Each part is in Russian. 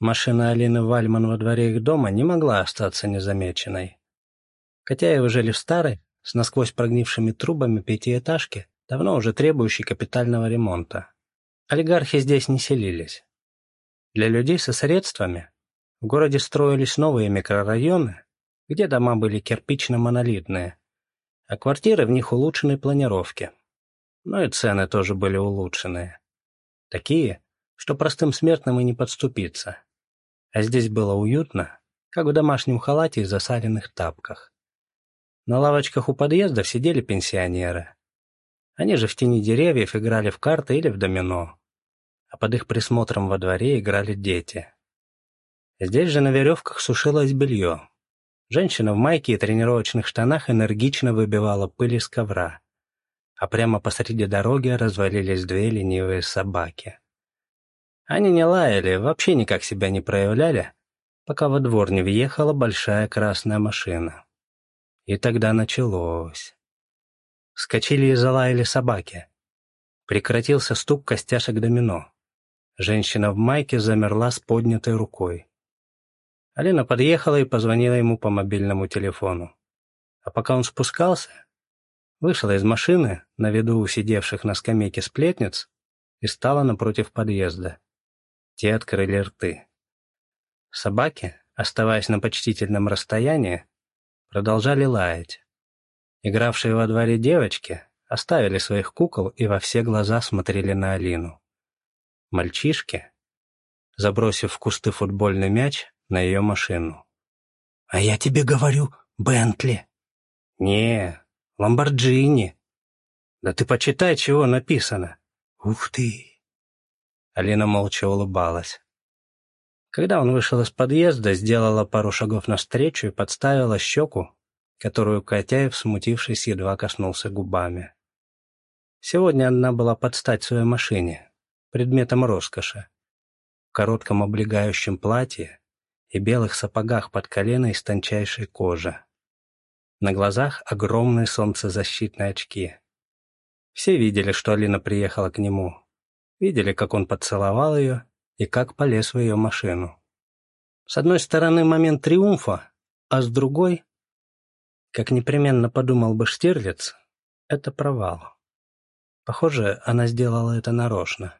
Машина Алины Вальман во дворе их дома не могла остаться незамеченной. Котяевы жили в старой, с насквозь прогнившими трубами пятиэтажке, давно уже требующей капитального ремонта. Олигархи здесь не селились. Для людей со средствами в городе строились новые микрорайоны, где дома были кирпично-монолитные, а квартиры в них улучшенной планировки. Но и цены тоже были улучшенные. Такие, что простым смертным и не подступиться. А здесь было уютно, как в домашнем халате и засаленных тапках. На лавочках у подъездов сидели пенсионеры. Они же в тени деревьев играли в карты или в домино. А под их присмотром во дворе играли дети. Здесь же на веревках сушилось белье. Женщина в майке и тренировочных штанах энергично выбивала пыль из ковра. А прямо посреди дороги развалились две ленивые собаки. Они не лаяли, вообще никак себя не проявляли, пока во двор не въехала большая красная машина. И тогда началось. Скочили и залаяли собаки. Прекратился стук костяшек домино. Женщина в майке замерла с поднятой рукой. Алина подъехала и позвонила ему по мобильному телефону. А пока он спускался, вышла из машины на виду у сидевших на скамейке сплетниц и стала напротив подъезда. Те открыли рты. Собаки, оставаясь на почтительном расстоянии, продолжали лаять. Игравшие во дворе девочки оставили своих кукол и во все глаза смотрели на Алину. Мальчишки, забросив в кусты футбольный мяч, на ее машину. «А я тебе говорю, Бентли!» «Не, Ламборджини!» «Да ты почитай, чего написано!» «Ух ты!» Алина молча улыбалась. Когда он вышел из подъезда, сделала пару шагов навстречу и подставила щеку, которую Котяев, смутившись, едва коснулся губами. Сегодня она была под стать своей машине, предметом роскоши. В коротком облегающем платье и белых сапогах под колено из тончайшей кожи. На глазах огромные солнцезащитные очки. Все видели, что Алина приехала к нему, видели, как он поцеловал ее и как полез в ее машину. С одной стороны момент триумфа, а с другой, как непременно подумал бы Штирлиц, это провал. Похоже, она сделала это нарочно.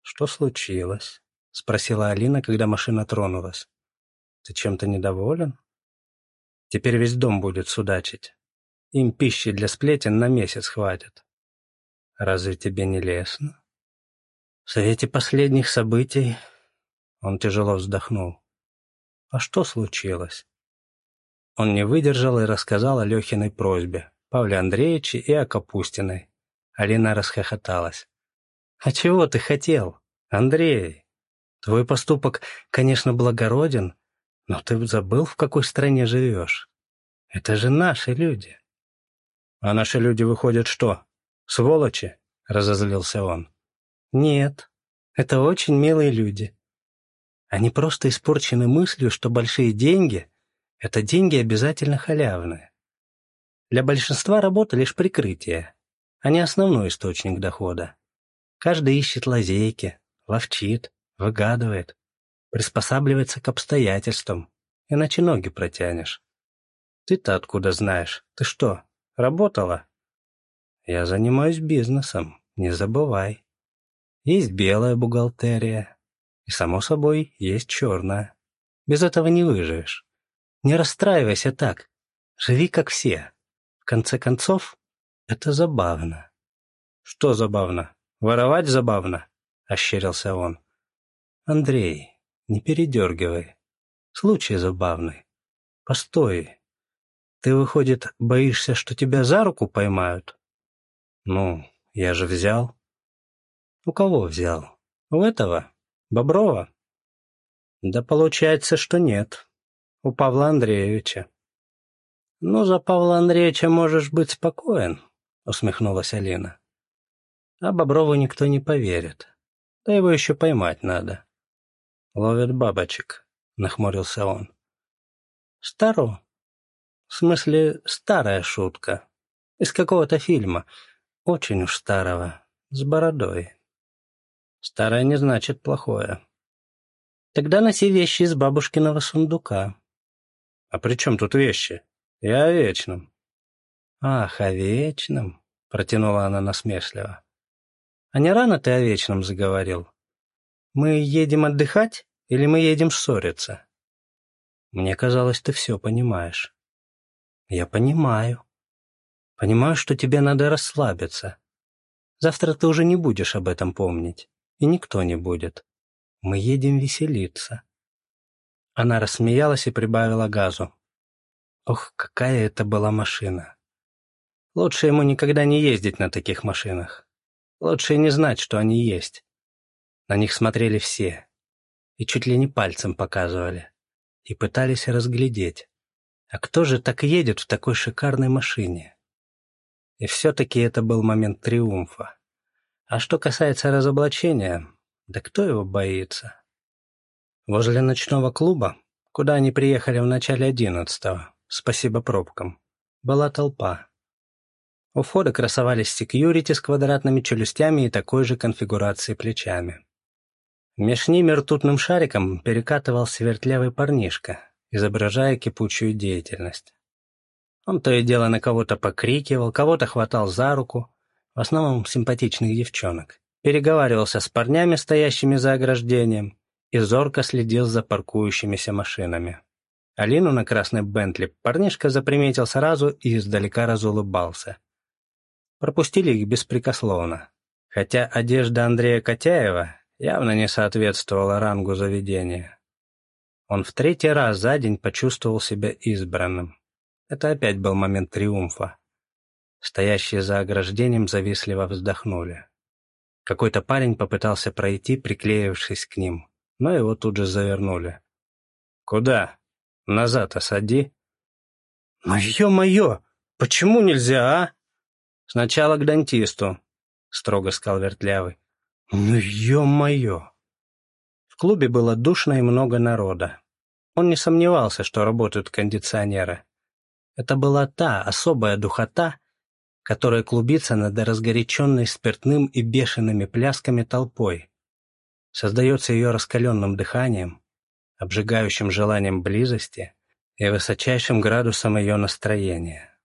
«Что случилось?» — спросила Алина, когда машина тронулась. «Ты чем-то недоволен?» «Теперь весь дом будет судачить. Им пищи для сплетен на месяц хватит. Разве тебе не лестно?» В свете последних событий он тяжело вздохнул. А что случилось? Он не выдержал и рассказал о Лехиной просьбе, Павле Андреевиче и о Капустиной. Алина расхохоталась. «А чего ты хотел, Андрей? Твой поступок, конечно, благороден, но ты забыл, в какой стране живешь. Это же наши люди». «А наши люди выходят что? Сволочи?» — разозлился он. Нет, это очень милые люди. Они просто испорчены мыслью, что большие деньги — это деньги обязательно халявные. Для большинства работа лишь прикрытие, а не основной источник дохода. Каждый ищет лазейки, ловчит, выгадывает, приспосабливается к обстоятельствам, иначе ноги протянешь. Ты-то откуда знаешь? Ты что, работала? Я занимаюсь бизнесом, не забывай. Есть белая бухгалтерия. И, само собой, есть черная. Без этого не выживешь. Не расстраивайся так. Живи как все. В конце концов, это забавно. Что забавно? Воровать забавно? Ощерился он. Андрей, не передергивай. Случай забавный. Постой. Ты, выходит, боишься, что тебя за руку поймают? Ну, я же взял. У кого взял? У этого? Боброва? Да получается, что нет. У Павла Андреевича. Ну, за Павла Андреевича можешь быть спокоен, усмехнулась Алина. А Боброву никто не поверит. Да его еще поймать надо. Ловят бабочек, нахмурился он. Старо? В смысле, старая шутка. Из какого-то фильма. Очень уж старого. С бородой. Старое не значит плохое. Тогда носи вещи из бабушкиного сундука. А при чем тут вещи? Я о вечном. Ах, о вечном, протянула она насмешливо. А не рано ты о вечном заговорил? Мы едем отдыхать или мы едем ссориться? Мне казалось, ты все понимаешь. Я понимаю. Понимаю, что тебе надо расслабиться. Завтра ты уже не будешь об этом помнить. И никто не будет. Мы едем веселиться. Она рассмеялась и прибавила газу. Ох, какая это была машина. Лучше ему никогда не ездить на таких машинах. Лучше и не знать, что они есть. На них смотрели все. И чуть ли не пальцем показывали. И пытались разглядеть. А кто же так едет в такой шикарной машине? И все-таки это был момент триумфа. А что касается разоблачения, да кто его боится? Возле ночного клуба, куда они приехали в начале одиннадцатого, спасибо пробкам, была толпа. У входа красовались секьюрити с квадратными челюстями и такой же конфигурацией плечами. Меж ними ртутным шариком перекатывался вертлявый парнишка, изображая кипучую деятельность. Он то и дело на кого-то покрикивал, кого-то хватал за руку, в основном симпатичных девчонок, переговаривался с парнями, стоящими за ограждением, и зорко следил за паркующимися машинами. Алину на красной Бентли парнишка заприметил сразу и издалека разулыбался. Пропустили их беспрекословно, хотя одежда Андрея Котяева явно не соответствовала рангу заведения. Он в третий раз за день почувствовал себя избранным. Это опять был момент триумфа. Стоящие за ограждением завистливо вздохнули. Какой-то парень попытался пройти, приклеившись к ним но его тут же завернули. «Куда? Назад осади». «Ну, ё-моё! Почему нельзя, а?» «Сначала к дантисту», — строго сказал Вертлявый. «Ну, ё-моё!» В клубе было душно и много народа. Он не сомневался, что работают кондиционеры. Это была та особая духота, которая клубится над разгоряченной спиртным и бешеными плясками толпой создается ее раскаленным дыханием, обжигающим желанием близости и высочайшим градусом ее настроения.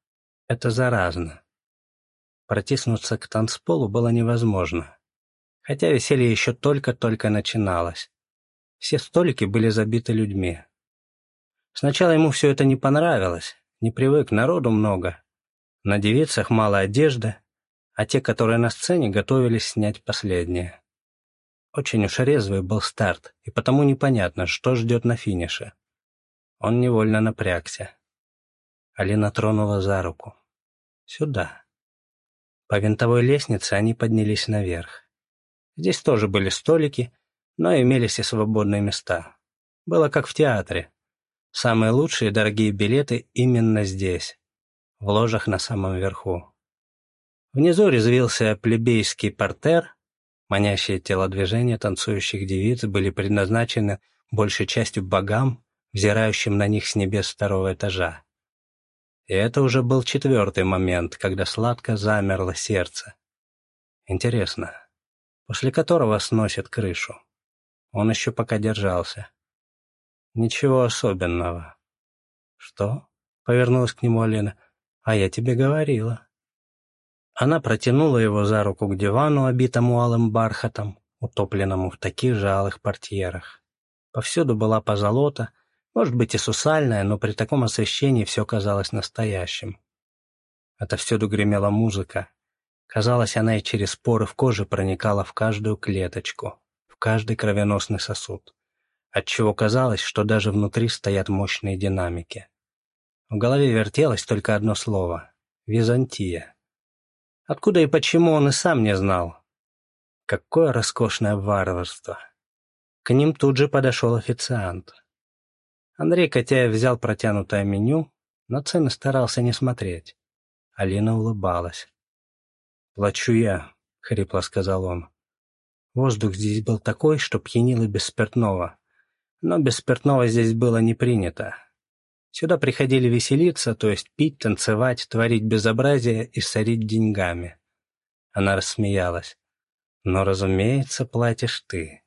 Это заразно. Протиснуться к танцполу было невозможно, хотя веселье еще только-только начиналось. Все столики были забиты людьми. Сначала ему все это не понравилось, не привык, народу много. На девицах мало одежды, а те, которые на сцене, готовились снять последнее. Очень уж резвый был старт, и потому непонятно, что ждет на финише. Он невольно напрягся. Алина тронула за руку. «Сюда». По винтовой лестнице они поднялись наверх. Здесь тоже были столики, но имелись и свободные места. Было как в театре. Самые лучшие дорогие билеты именно здесь, в ложах на самом верху. Внизу резвился плебейский портер, Манящие телодвижения танцующих девиц были предназначены большей частью богам, взирающим на них с небес второго этажа. И это уже был четвертый момент, когда сладко замерло сердце. Интересно, после которого сносит крышу. Он еще пока держался. Ничего особенного. Что? Повернулась к нему Алина. А я тебе говорила. Она протянула его за руку к дивану, обитому алым бархатом, утопленному в таких же алых портьерах. Повсюду была позолота, может быть и сусальная, но при таком освещении все казалось настоящим. Отовсюду гремела музыка. Казалось, она и через поры в коже проникала в каждую клеточку, в каждый кровеносный сосуд, отчего казалось, что даже внутри стоят мощные динамики. В голове вертелось только одно слово — «Византия». Откуда и почему он и сам не знал. Какое роскошное варварство. К ним тут же подошел официант. Андрей Котяев взял протянутое меню, но цены старался не смотреть. Алина улыбалась. «Плачу я», — хрипло сказал он. Воздух здесь был такой, что пьянил и без спиртного. Но без спиртного здесь было не принято. Сюда приходили веселиться, то есть пить, танцевать, творить безобразие и сорить деньгами. Она рассмеялась. «Но, разумеется, платишь ты».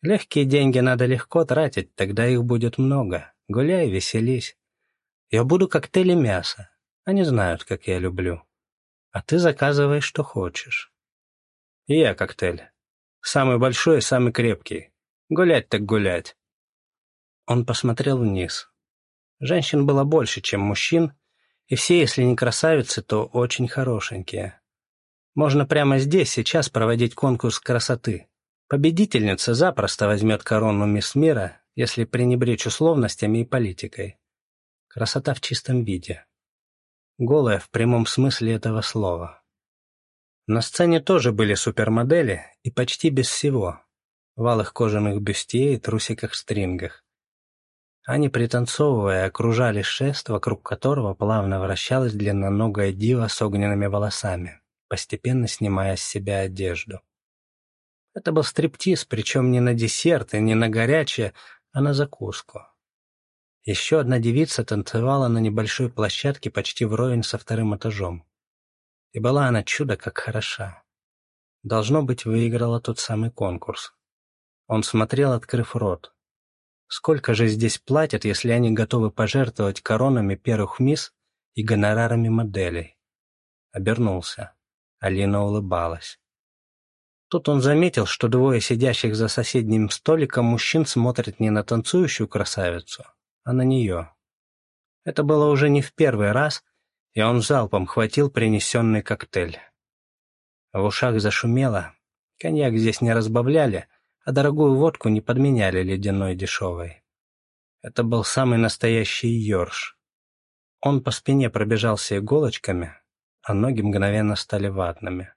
Легкие деньги надо легко тратить, тогда их будет много. Гуляй, веселись. Я буду коктейли мяса. Они знают, как я люблю. А ты заказывай, что хочешь. И я коктейль. Самый большой и самый крепкий. Гулять так гулять. Он посмотрел вниз. Женщин было больше, чем мужчин, и все, если не красавицы, то очень хорошенькие. Можно прямо здесь, сейчас проводить конкурс красоты. Победительница запросто возьмет корону мисс мира, если пренебречь условностями и политикой. Красота в чистом виде. Голая в прямом смысле этого слова. На сцене тоже были супермодели, и почти без всего. В алых кожаных бюстье и трусиках-стрингах. Они, пританцовывая, окружали шест, вокруг которого плавно вращалась длинноногая дива с огненными волосами, постепенно снимая с себя одежду. Это был стриптиз, причем не на десерт и не на горячее, а на закуску. Еще одна девица танцевала на небольшой площадке почти вровень со вторым этажом. И была она чудо как хороша. Должно быть, выиграла тот самый конкурс. Он смотрел, открыв рот. Сколько же здесь платят, если они готовы пожертвовать коронами первых мисс и гонорарами моделей? Обернулся. Алина улыбалась. Тут он заметил, что двое сидящих за соседним столиком мужчин смотрят не на танцующую красавицу, а на нее. Это было уже не в первый раз, и он залпом хватил принесенный коктейль. В ушах зашумело, коньяк здесь не разбавляли — а дорогую водку не подменяли ледяной дешевой. Это был самый настоящий ёрш. Он по спине пробежался иголочками, а ноги мгновенно стали ватными.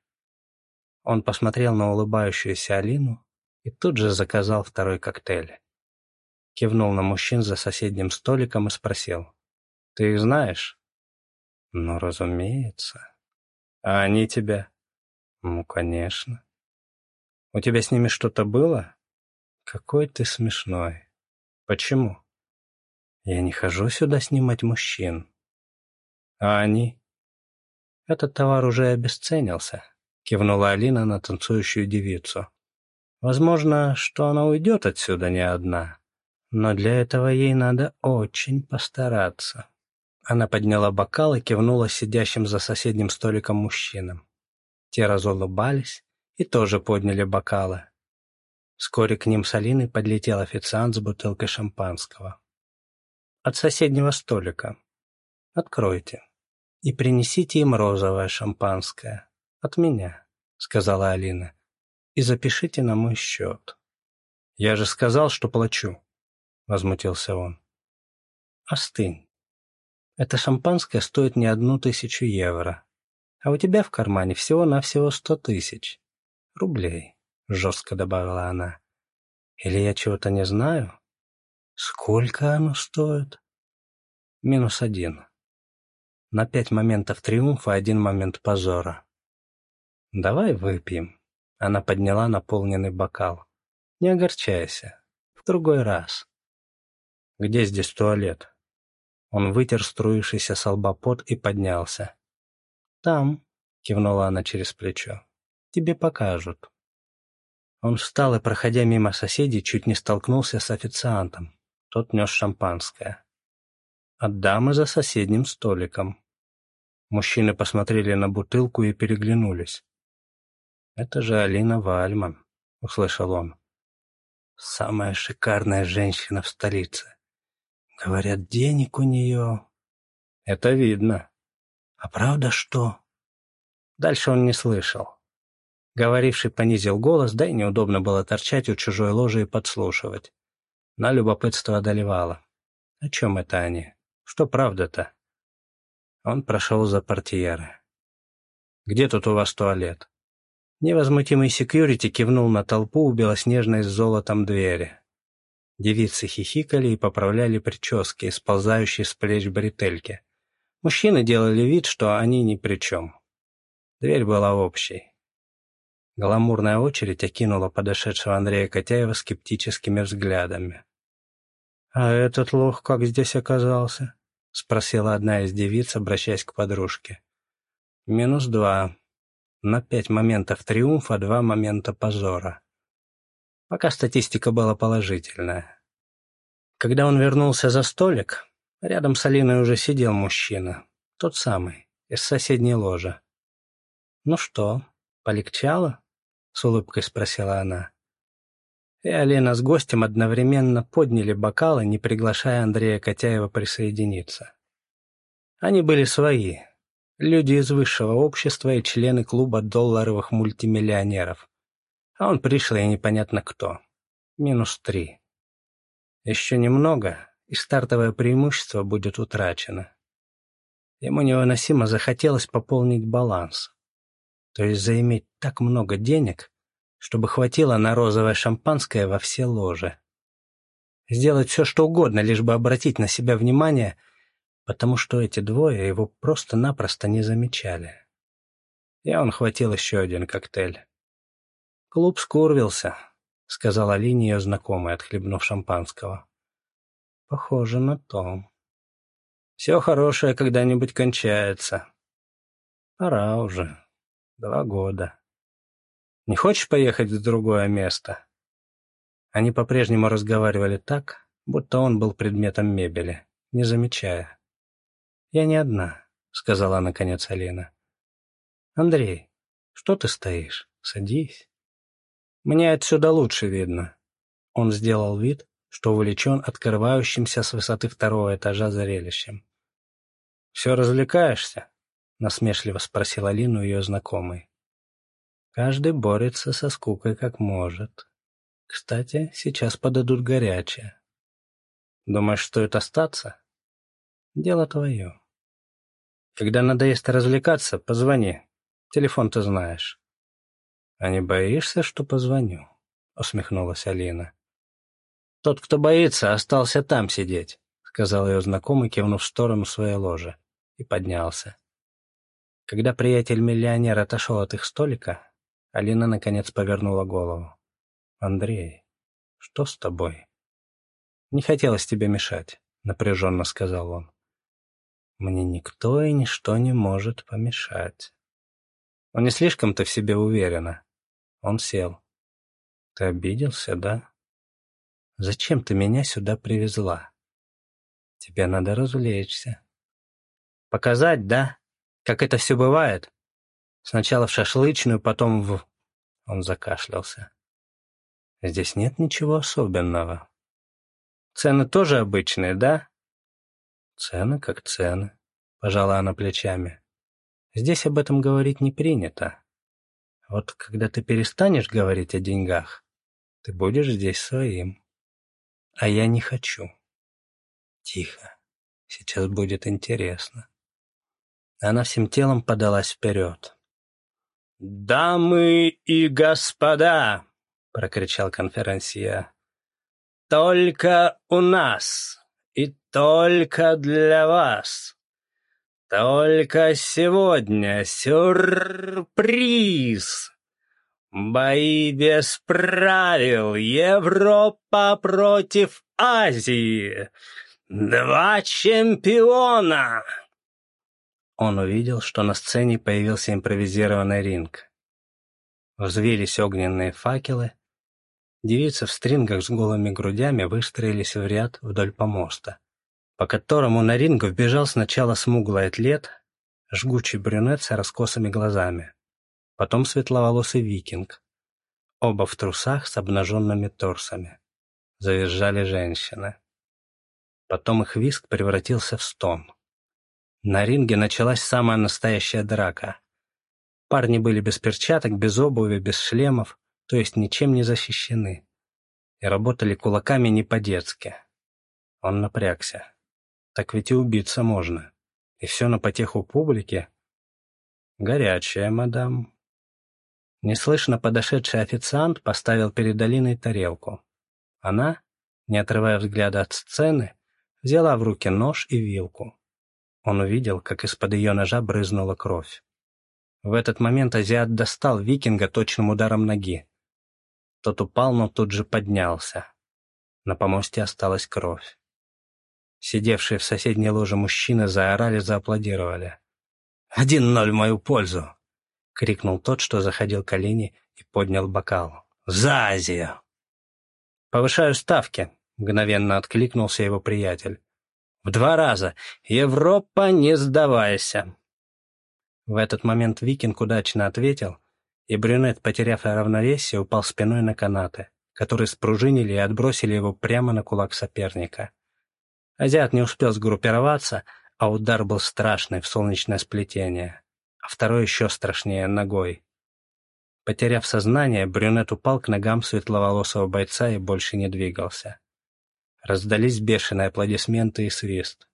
Он посмотрел на улыбающуюся Алину и тут же заказал второй коктейль. Кивнул на мужчин за соседним столиком и спросил. «Ты их знаешь?» «Ну, разумеется». «А они тебя?» «Ну, конечно». У тебя с ними что-то было? Какой ты смешной. Почему? Я не хожу сюда снимать мужчин. А они? Этот товар уже обесценился, кивнула Алина на танцующую девицу. Возможно, что она уйдет отсюда не одна, но для этого ей надо очень постараться. Она подняла бокал и кивнула сидящим за соседним столиком мужчинам. Те разулыбались, и тоже подняли бокалы. Вскоре к ним с Алиной подлетел официант с бутылкой шампанского. «От соседнего столика. Откройте. И принесите им розовое шампанское. От меня», — сказала Алина. «И запишите на мой счет». «Я же сказал, что плачу», — возмутился он. «Остынь. Это шампанское стоит не одну тысячу евро, а у тебя в кармане всего-навсего сто тысяч рублей», — жестко добавила она. «Или я чего-то не знаю? Сколько оно стоит?» «Минус один. На пять моментов триумфа один момент позора». «Давай выпьем». Она подняла наполненный бокал. «Не огорчайся. В другой раз». «Где здесь туалет?» Он вытер струившийся с лба пот и поднялся. «Там», — кивнула она через плечо тебе покажут». Он встал и, проходя мимо соседей, чуть не столкнулся с официантом. Тот нес шампанское. От дамы за соседним столиком. Мужчины посмотрели на бутылку и переглянулись. «Это же Алина Вальман», — услышал он. «Самая шикарная женщина в столице. Говорят, денег у нее...» «Это видно». «А правда что?» Дальше он не слышал. Говоривший понизил голос, да и неудобно было торчать у чужой ложи и подслушивать. На любопытство одолевало. О чем это они? Что правда-то? Он прошел за портьеры. «Где тут у вас туалет?» Невозмутимый секьюрити кивнул на толпу у белоснежной с золотом двери. Девицы хихикали и поправляли прически, сползающие с плеч бретельки. Мужчины делали вид, что они ни при чем. Дверь была общей. Гламурная очередь окинула подошедшего Андрея Котяева скептическими взглядами. «А этот лох как здесь оказался?» — спросила одна из девиц, обращаясь к подружке. «Минус два. На пять моментов триумфа, два момента позора». Пока статистика была положительная. Когда он вернулся за столик, рядом с Алиной уже сидел мужчина, тот самый, из соседней ложи. «Ну что, полегчало?» — с улыбкой спросила она. И Алина с гостем одновременно подняли бокалы, не приглашая Андрея Котяева присоединиться. Они были свои, люди из высшего общества и члены клуба долларовых мультимиллионеров. А он пришлый и непонятно кто. Минус три. Еще немного, и стартовое преимущество будет утрачено. Ему невыносимо захотелось пополнить баланс. То есть заиметь так много денег, чтобы хватило на розовое шампанское во все ложи. Сделать все, что угодно, лишь бы обратить на себя внимание — потому что эти двое его просто-напросто не замечали. И он хватил еще один коктейль. «Клуб скурвился», — сказала Алине ее знакомый, отхлебнув шампанского. «Похоже на то. Все хорошее когда-нибудь кончается. Пора уже. Два года. Не хочешь поехать в другое место?» Они по-прежнему разговаривали так, будто он был предметом мебели, не замечая. «Я не одна», — сказала наконец Алина. «Андрей, что ты стоишь? Садись». «Мне отсюда лучше видно». Он сделал вид, что увлечен открывающимся с высоты второго этажа зрелищем. «Все развлекаешься?» — насмешливо спросил Алину ее знакомый. «Каждый борется со скукой как может. Кстати, сейчас подадут горячее. Думаешь, стоит остаться? Дело твое». Когда надоест развлекаться, позвони. Телефон ты знаешь. — А не боишься, что позвоню? — усмехнулась Алина. — Тот, кто боится, остался там сидеть, — сказал ее знакомый, кивнув в сторону своей ложи, и поднялся. Когда приятель-миллионер отошел от их столика, Алина наконец повернула голову. — Андрей, что с тобой? — Не хотелось тебе мешать, — напряженно сказал он. Мне никто и ничто не может помешать. Он не слишком-то в себе уверена. Он сел. Ты обиделся, да? Зачем ты меня сюда привезла? Тебе надо развлечься. Показать, да? Как это все бывает? Сначала в шашлычную, потом в... Он закашлялся. Здесь нет ничего особенного. Цены тоже обычные, да? «Цены как цены», — пожала она плечами. «Здесь об этом говорить не принято. Вот когда ты перестанешь говорить о деньгах, ты будешь здесь своим. А я не хочу. Тихо. Сейчас будет интересно». Она всем телом подалась вперед. «Дамы и господа!» — прокричал конферансье. «Только у нас и только для вас. Только сегодня сюрприз. Бои без правил. Европа против Азии. Два чемпиона. Он увидел, что на сцене появился импровизированный ринг. Взвились огненные факелы, Девицы в стрингах с голыми грудями выстроились в ряд вдоль помоста, по которому на ринг вбежал сначала смуглый атлет, жгучий брюнет с раскосыми глазами, потом светловолосый викинг, оба в трусах с обнаженными торсами. Завизжали женщины. Потом их виск превратился в стон. На ринге началась самая настоящая драка. Парни были без перчаток, без обуви, без шлемов, то есть ничем не защищены, и работали кулаками не по-детски. Он напрягся. Так ведь и убиться можно. И все на потеху публики. Горячая, мадам. Неслышно подошедший официант поставил перед Алиной тарелку. Она, не отрывая взгляда от сцены, взяла в руки нож и вилку. Он увидел, как из-под ее ножа брызнула кровь. В этот момент азиат достал викинга точным ударом ноги. Тот упал, но тут же поднялся. На помосте осталась кровь. Сидевшие в соседней ложе мужчины заорали, зааплодировали. «Один ноль в мою пользу!» — крикнул тот, что заходил к Алине и поднял бокал. «За Азию!» «Повышаю ставки», — мгновенно откликнулся его приятель. «В два раза! Европа, не сдавайся!» В этот момент викинг удачно ответил, и брюнет, потеряв равновесие, упал спиной на канаты, которые спружинили и отбросили его прямо на кулак соперника. Азиат не успел сгруппироваться, а удар был страшный в солнечное сплетение, а второй еще страшнее ногой. Потеряв сознание, брюнет упал к ногам светловолосого бойца и больше не двигался. Раздались бешеные аплодисменты и свист.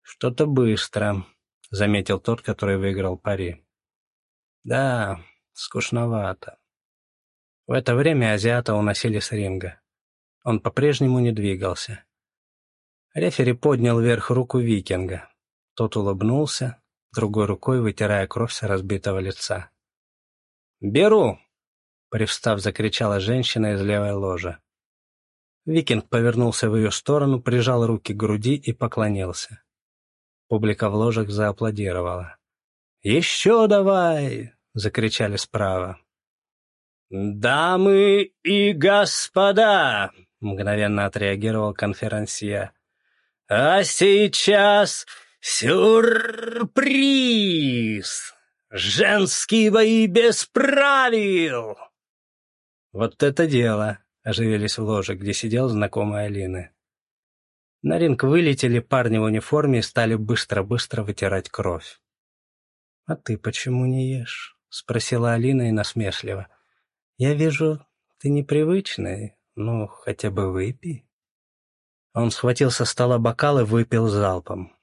«Что-то быстро», — заметил тот, который выиграл пари. «Да, скучновато». В это время азиата уносили с ринга. Он по-прежнему не двигался. Рефери поднял вверх руку викинга. Тот улыбнулся, другой рукой вытирая кровь с разбитого лица. «Беру!» — привстав, закричала женщина из левой ложи. Викинг повернулся в ее сторону, прижал руки к груди и поклонился. Публика в ложах зааплодировала. «Еще давай!» — закричали справа. «Дамы и господа!» — мгновенно отреагировал конферансье. «А сейчас сюрприз! Женские бои без правил!» «Вот это дело!» — оживились в ложе, где сидел знакомый Алины. На ринг вылетели парни в униформе и стали быстро-быстро вытирать кровь. «А ты почему не ешь?» — спросила Алина и насмешливо. «Я вижу, ты непривычный, ну, хотя бы выпей». Он схватил со стола бокал и выпил залпом.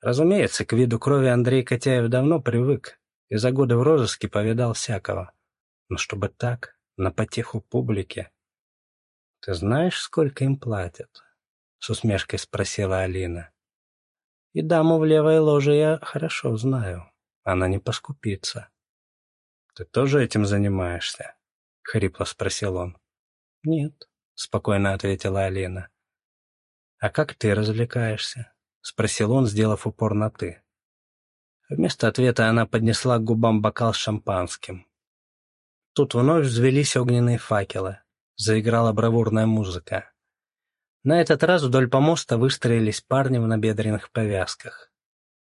Разумеется, к виду крови Андрей Котяев давно привык и за годы в розыске повидал всякого. Но чтобы так, на потеху публике... «Ты знаешь, сколько им платят?» — с усмешкой спросила Алина. «И даму в левой ложе я хорошо знаю. Она не поскупится». «Ты тоже этим занимаешься?» — хрипло спросил он. «Нет», — спокойно ответила Алина. «А как ты развлекаешься?» — спросил он, сделав упор на «ты». Вместо ответа она поднесла к губам бокал с шампанским. Тут вновь взвелись огненные факелы. Заиграла бравурная музыка. На этот раз вдоль помоста выстроились парни в набедренных повязках.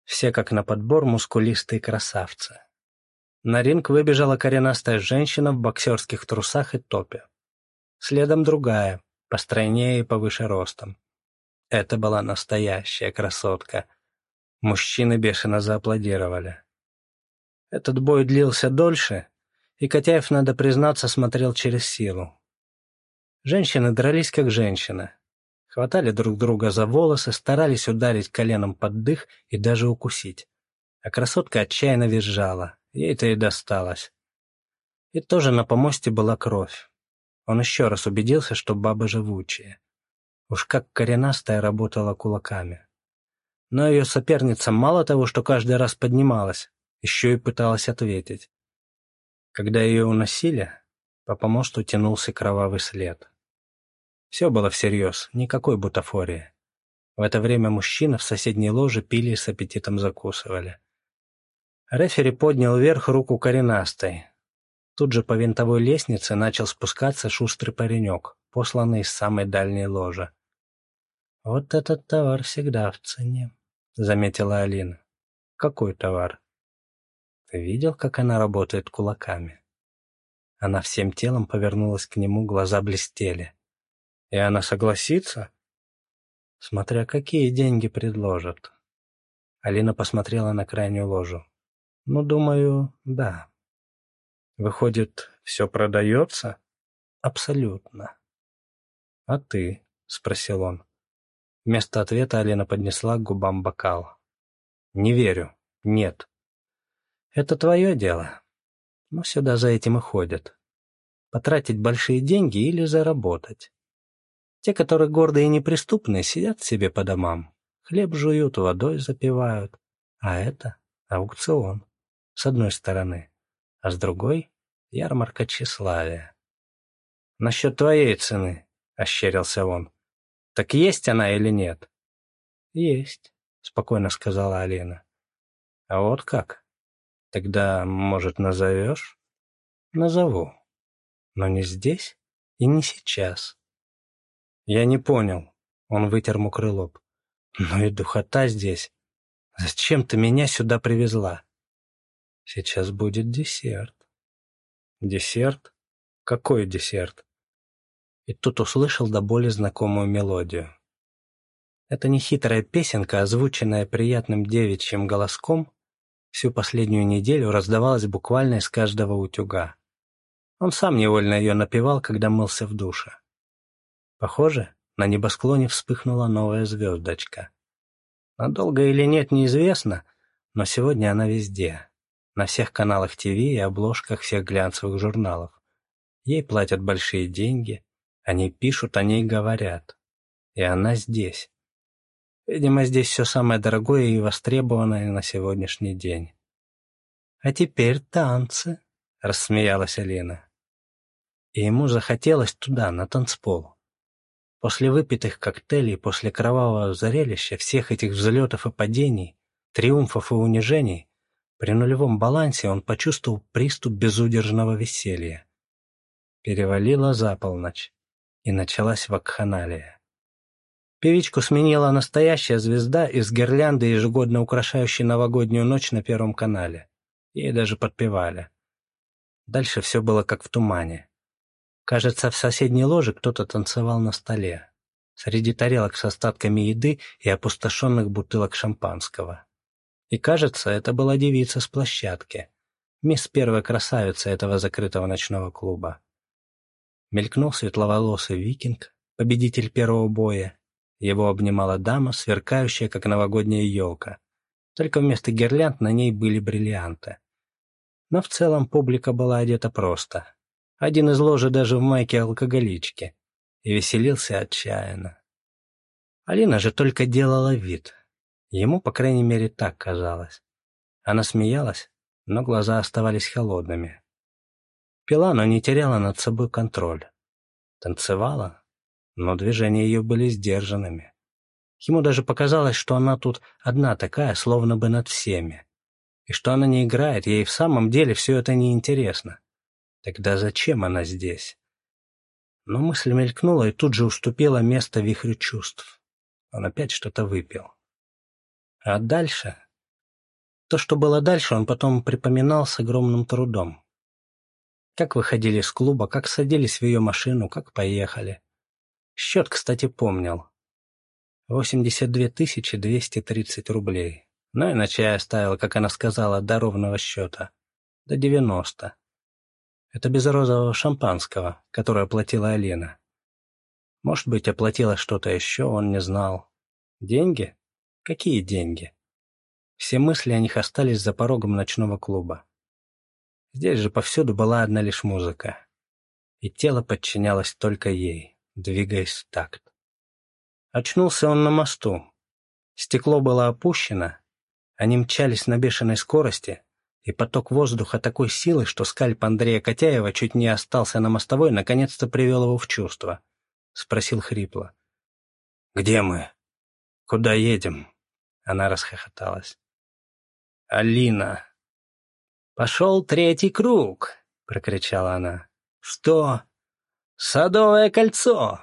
Все как на подбор мускулистые красавцы. На ринг выбежала коренастая женщина в боксерских трусах и топе. Следом другая, постройнее и повыше ростом. Это была настоящая красотка. Мужчины бешено зааплодировали. Этот бой длился дольше, и Котяев, надо признаться, смотрел через силу. Женщины дрались как женщины. Хватали друг друга за волосы, старались ударить коленом под дых и даже укусить. А красотка отчаянно визжала. Ей-то и досталось. И тоже на помосте была кровь. Он еще раз убедился, что баба живучая. Уж как коренастая работала кулаками. Но ее соперница мало того, что каждый раз поднималась, еще и пыталась ответить. Когда ее уносили, по помосту тянулся кровавый след. Все было всерьез, никакой бутафории. В это время мужчины в соседней ложе пили и с аппетитом закусывали. Рефери поднял вверх руку коренастой. Тут же по винтовой лестнице начал спускаться шустрый паренек, посланный из самой дальней ложи. «Вот этот товар всегда в цене», — заметила Алина. «Какой товар?» «Ты видел, как она работает кулаками?» Она всем телом повернулась к нему, глаза блестели. «И она согласится?» «Смотря какие деньги предложат». Алина посмотрела на крайнюю ложу. Ну, думаю, да. Выходит, все продается? Абсолютно. А ты? Спросил он. Вместо ответа Алина поднесла к губам бокал. Не верю. Нет. Это твое дело. Но сюда за этим и ходят. Потратить большие деньги или заработать. Те, которые гордые и неприступные, сидят себе по домам. Хлеб жуют, водой запивают. А это аукцион с одной стороны, а с другой — ярмарка тщеславия. «Насчет твоей цены», — ощерился он. «Так есть она или нет?» «Есть», — спокойно сказала Алина. «А вот как? Тогда, может, назовешь?» «Назову. Но не здесь и не сейчас. Я не понял. Он вытер мокрый лоб. Ну и духота здесь. Зачем ты меня сюда привезла? Сейчас будет десерт. Десерт? Какой десерт? И тут услышал до боли знакомую мелодию. Это не хитрая песенка, озвученная приятным девичьим голоском, всю последнюю неделю раздавалась буквально из каждого утюга. Он сам невольно ее напевал, когда мылся в душе. Похоже, на небосклоне вспыхнула новая звездочка. Надолго или нет, неизвестно, но сегодня она везде. На всех каналах ТВ и обложках всех глянцевых журналов. Ей платят большие деньги, они пишут, о ней говорят. И она здесь. Видимо, здесь все самое дорогое и востребованное на сегодняшний день. «А теперь танцы», — рассмеялась Алина. И ему захотелось туда, на танцпол. После выпитых коктейлей, после кровавого зрелища, всех этих взлетов и падений, триумфов и унижений, при нулевом балансе он почувствовал приступ безудержного веселья. Перевалила за полночь, и началась вакханалия. Певичку сменила настоящая звезда из гирлянды, ежегодно украшающей новогоднюю ночь на Первом канале. Ей даже подпевали. Дальше все было как в тумане. Кажется, в соседней ложе кто-то танцевал на столе, среди тарелок с остатками еды и опустошенных бутылок шампанского. И кажется, это была девица с площадки, мисс первая красавица этого закрытого ночного клуба. Мелькнул светловолосый викинг, победитель первого боя. Его обнимала дама, сверкающая, как новогодняя елка. Только вместо гирлянд на ней были бриллианты. Но в целом публика была одета просто. Один из ложи даже в майке алкоголички. И веселился отчаянно. Алина же только делала вид. Ему, по крайней мере, так казалось. Она смеялась, но глаза оставались холодными. Пила, но не теряла над собой контроль. Танцевала, но движения ее были сдержанными. Ему даже показалось, что она тут одна такая, словно бы над всеми. И что она не играет, ей в самом деле все это неинтересно. Тогда зачем она здесь? Но мысль мелькнула и тут же уступила место вихрю чувств. Он опять что-то выпил. А дальше? То, что было дальше, он потом припоминал с огромным трудом. Как выходили из клуба, как садились в ее машину, как поехали. Счет, кстати, помнил. 82 230 рублей. Ну и на чай оставил, как она сказала, до ровного счета. До 90. Это без розового шампанского, которое оплатила Алина. Может быть, оплатила что-то еще, он не знал. Деньги? Какие деньги? Все мысли о них остались за порогом ночного клуба. Здесь же повсюду была одна лишь музыка. И тело подчинялось только ей, двигаясь в такт. Очнулся он на мосту. Стекло было опущено, они мчались на бешеной скорости, и поток воздуха такой силы, что скальп Андрея Котяева чуть не остался на мостовой, наконец-то привел его в чувство. Спросил хрипло. «Где мы? Куда едем?» Она расхохоталась. «Алина!» «Пошел третий круг!» — прокричала она. «Что?» «Садовое кольцо!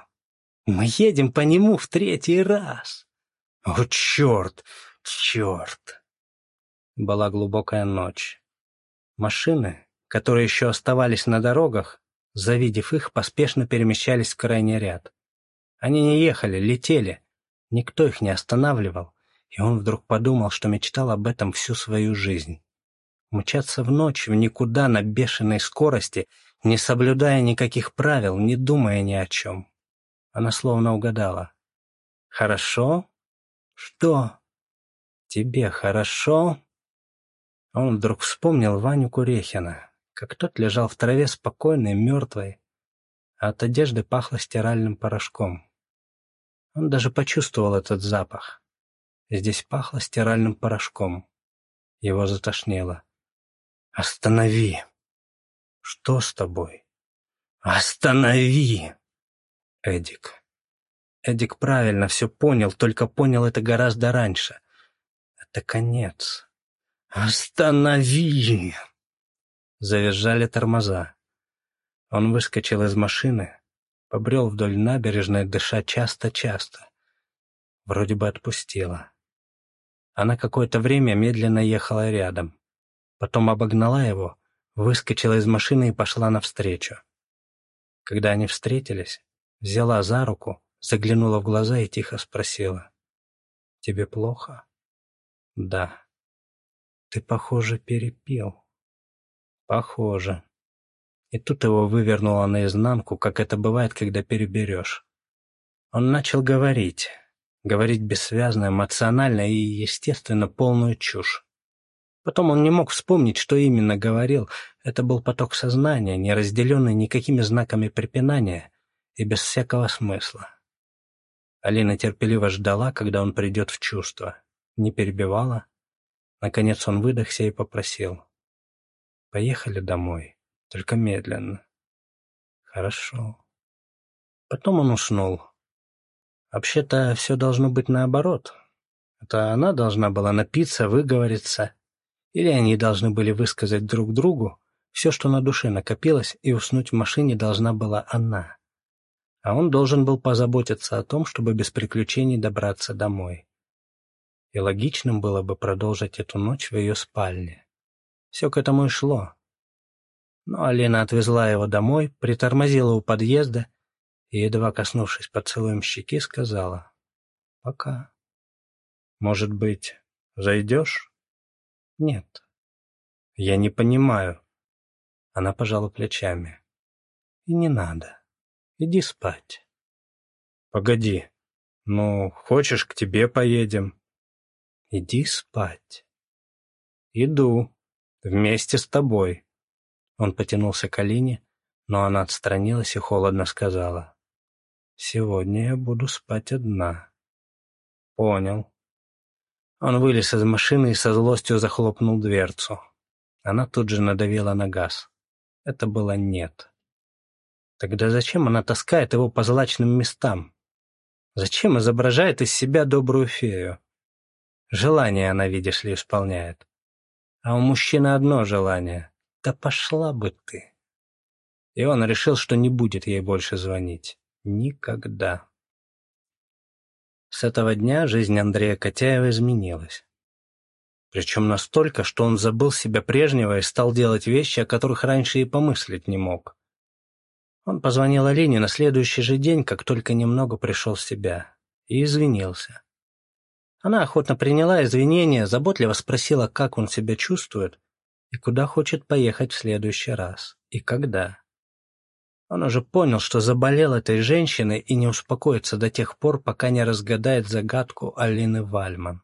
Мы едем по нему в третий раз!» «О, черт! Черт!» Была глубокая ночь. Машины, которые еще оставались на дорогах, завидев их, поспешно перемещались в крайний ряд. Они не ехали, летели. Никто их не останавливал, и он вдруг подумал, что мечтал об этом всю свою жизнь. Мчаться в ночь в никуда на бешеной скорости, не соблюдая никаких правил, не думая ни о чем. Она словно угадала. «Хорошо? Что? Тебе хорошо?» Он вдруг вспомнил Ваню Курехина, как тот лежал в траве спокойный, мертвый, а от одежды пахло стиральным порошком. Он даже почувствовал этот запах. Здесь пахло стиральным порошком. Его затошнило. «Останови!» «Что с тобой?» «Останови!» Эдик. Эдик правильно все понял, только понял это гораздо раньше. Это конец. «Останови!» Завизжали тормоза. Он выскочил из машины, Побрел вдоль набережной, дыша часто-часто. Вроде бы отпустила. Она какое-то время медленно ехала рядом. Потом обогнала его, выскочила из машины и пошла навстречу. Когда они встретились, взяла за руку, заглянула в глаза и тихо спросила. «Тебе плохо?» «Да». «Ты, похоже, перепил». «Похоже». И тут его вывернуло наизнанку, как это бывает, когда переберешь. Он начал говорить. Говорить бессвязно, эмоционально и, естественно, полную чушь. Потом он не мог вспомнить, что именно говорил. Это был поток сознания, не разделенный никакими знаками препинания и без всякого смысла. Алина терпеливо ждала, когда он придет в чувство. Не перебивала. Наконец он выдохся и попросил. «Поехали домой». Только медленно. Хорошо. Потом он уснул. Вообще-то все должно быть наоборот. Это она должна была напиться, выговориться. Или они должны были высказать друг другу все, что на душе накопилось, и уснуть в машине должна была она. А он должен был позаботиться о том, чтобы без приключений добраться домой. И логичным было бы продолжить эту ночь в ее спальне. Все к этому и шло. Но Алина отвезла его домой, притормозила у подъезда и, едва коснувшись поцелуем щеки, сказала «Пока». «Может быть, зайдешь?» «Нет». «Я не понимаю». Она пожала плечами. «И не надо. Иди спать». «Погоди. Ну, хочешь, к тебе поедем?» «Иди спать». «Иду. Вместе с тобой». Он потянулся к Алине, но она отстранилась и холодно сказала. «Сегодня я буду спать одна». «Понял». Он вылез из машины и со злостью захлопнул дверцу. Она тут же надавила на газ. Это было «нет». Тогда зачем она таскает его по злачным местам? Зачем изображает из себя добрую фею? Желание она, видишь ли, исполняет. А у мужчины одно желание да пошла бы ты. И он решил, что не будет ей больше звонить. Никогда. С этого дня жизнь Андрея Котяева изменилась. Причем настолько, что он забыл себя прежнего и стал делать вещи, о которых раньше и помыслить не мог. Он позвонил Алине на следующий же день, как только немного пришел в себя, и извинился. Она охотно приняла извинения, заботливо спросила, как он себя чувствует, и куда хочет поехать в следующий раз, и когда. Он уже понял, что заболел этой женщиной и не успокоится до тех пор, пока не разгадает загадку Алины Вальман.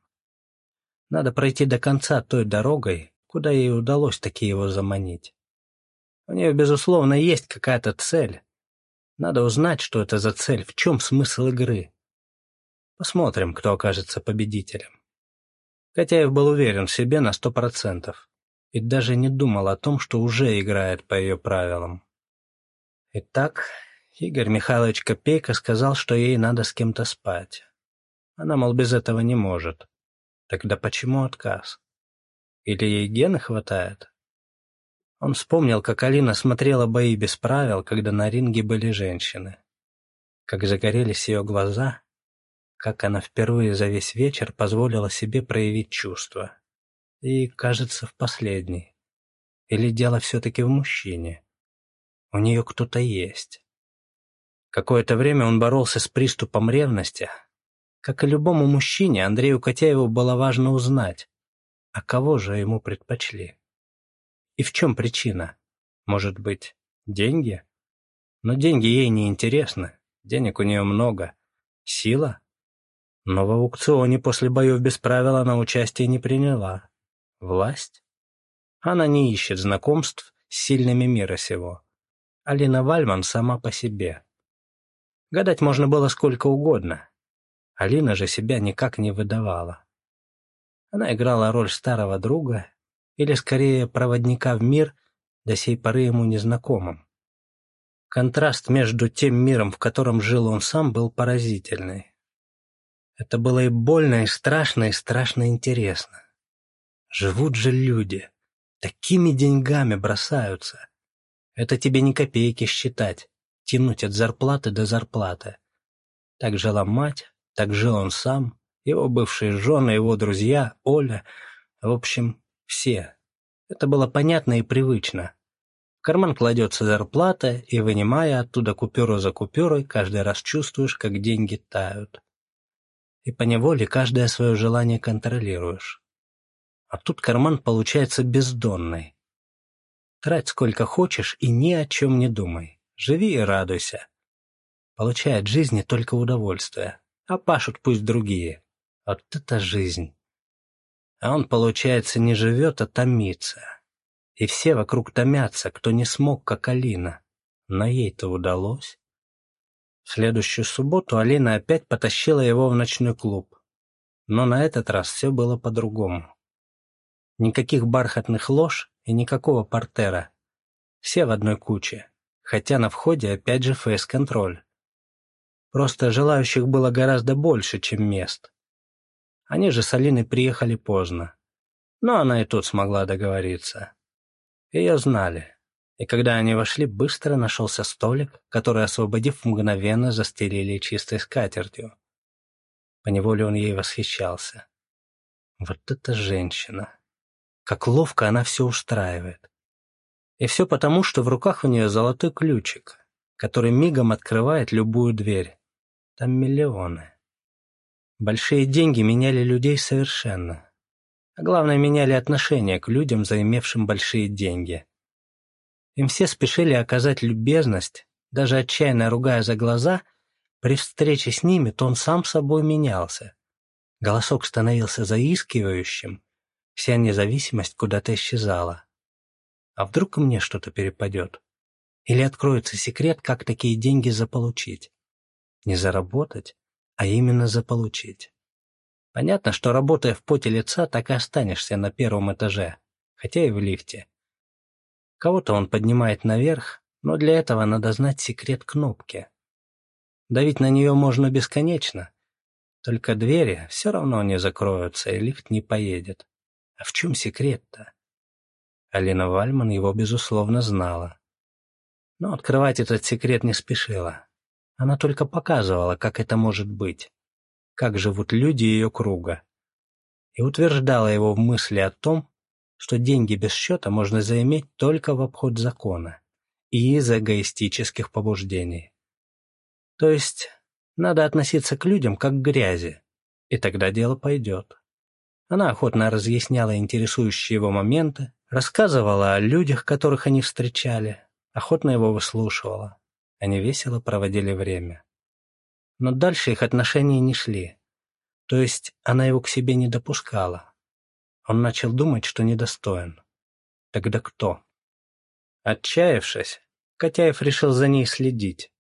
Надо пройти до конца той дорогой, куда ей удалось таки его заманить. У нее, безусловно, есть какая-то цель. Надо узнать, что это за цель, в чем смысл игры. Посмотрим, кто окажется победителем. Котяев был уверен в себе на сто процентов и даже не думал о том, что уже играет по ее правилам. Итак, Игорь Михайлович Копейка сказал, что ей надо с кем-то спать. Она, мол, без этого не может. Тогда почему отказ? Или ей гены хватает? Он вспомнил, как Алина смотрела бои без правил, когда на ринге были женщины. Как загорелись ее глаза, как она впервые за весь вечер позволила себе проявить чувства. И, кажется, в последний. Или дело все-таки в мужчине. У нее кто-то есть. Какое-то время он боролся с приступом ревности. Как и любому мужчине, Андрею Котяеву было важно узнать, а кого же ему предпочли. И в чем причина? Может быть, деньги? Но деньги ей не интересны, денег у нее много. Сила? Но в аукционе после боев без правил она участия не приняла. Власть? Она не ищет знакомств с сильными мира сего. Алина Вальман сама по себе. Гадать можно было сколько угодно. Алина же себя никак не выдавала. Она играла роль старого друга или, скорее, проводника в мир, до сей поры ему незнакомым. Контраст между тем миром, в котором жил он сам, был поразительный. Это было и больно, и страшно, и страшно интересно. Живут же люди. Такими деньгами бросаются. Это тебе не копейки считать. тянуть от зарплаты до зарплаты. Так жила мать, так жил он сам, его бывшие жены, его друзья, Оля, в общем, все. Это было понятно и привычно. В карман кладется зарплата, и, вынимая оттуда купюру за купюрой, каждый раз чувствуешь, как деньги тают. И поневоле каждое свое желание контролируешь. А тут карман получается бездонный. Трать сколько хочешь и ни о чем не думай. Живи и радуйся. Получай от жизни только удовольствие, а пашут пусть другие. Вот это жизнь. А он, получается, не живет, а томится. И все вокруг томятся, кто не смог, как Алина. Но ей-то удалось. В следующую субботу Алина опять потащила его в ночной клуб. Но на этот раз все было по-другому. Никаких бархатных лож и никакого портера. Все в одной куче, хотя на входе опять же фейс-контроль. Просто желающих было гораздо больше, чем мест. Они же с Алиной приехали поздно. Но она и тут смогла договориться. Ее знали. И когда они вошли, быстро нашелся столик, который, освободив мгновенно, застелили чистой скатертью. Поневоле он ей восхищался. Вот эта женщина! Как ловко она все устраивает. И все потому, что в руках у нее золотой ключик, который мигом открывает любую дверь. Там миллионы. Большие деньги меняли людей совершенно. А главное, меняли отношение к людям, заимевшим большие деньги. Им все спешили оказать любезность, даже отчаянно ругая за глаза, при встрече с ними то он сам собой менялся. Голосок становился заискивающим, вся независимость куда-то исчезала. А вдруг мне что-то перепадет? Или откроется секрет, как такие деньги заполучить? Не заработать, а именно заполучить. Понятно, что работая в поте лица, так и останешься на первом этаже, хотя и в лифте. Кого-то он поднимает наверх, но для этого надо знать секрет кнопки. Давить на нее можно бесконечно, только двери все равно не закроются, и лифт не поедет. А в чем секрет-то? Алина Вальман его, безусловно, знала. Но открывать этот секрет не спешила. Она только показывала, как это может быть, как живут люди ее круга, и утверждала его в мысли о том, что деньги без счета можно заиметь только в обход закона и из эгоистических побуждений. То есть надо относиться к людям как к грязи, и тогда дело пойдет. Она охотно разъясняла интересующие его моменты, рассказывала о людях, которых они встречали, охотно его выслушивала. Они весело проводили время. Но дальше их отношения не шли. То есть она его к себе не допускала. Он начал думать, что недостоин. Тогда кто? Отчаявшись, Котяев решил за ней следить.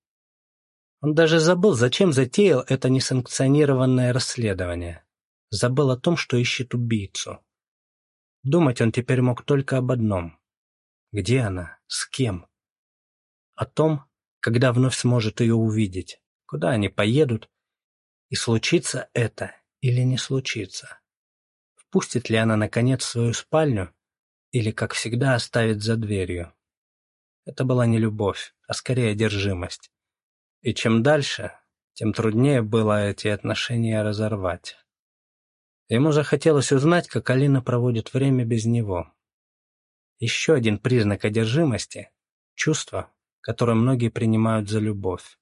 Он даже забыл, зачем затеял это несанкционированное расследование. Забыл о том, что ищет убийцу. Думать он теперь мог только об одном. Где она? С кем? О том, когда вновь сможет ее увидеть, куда они поедут, и случится это или не случится. Впустит ли она, наконец, свою спальню или, как всегда, оставит за дверью. Это была не любовь, а скорее одержимость. И чем дальше, тем труднее было эти отношения разорвать. Ему захотелось узнать, как Алина проводит время без него. Еще один признак одержимости — чувство, которое многие принимают за любовь.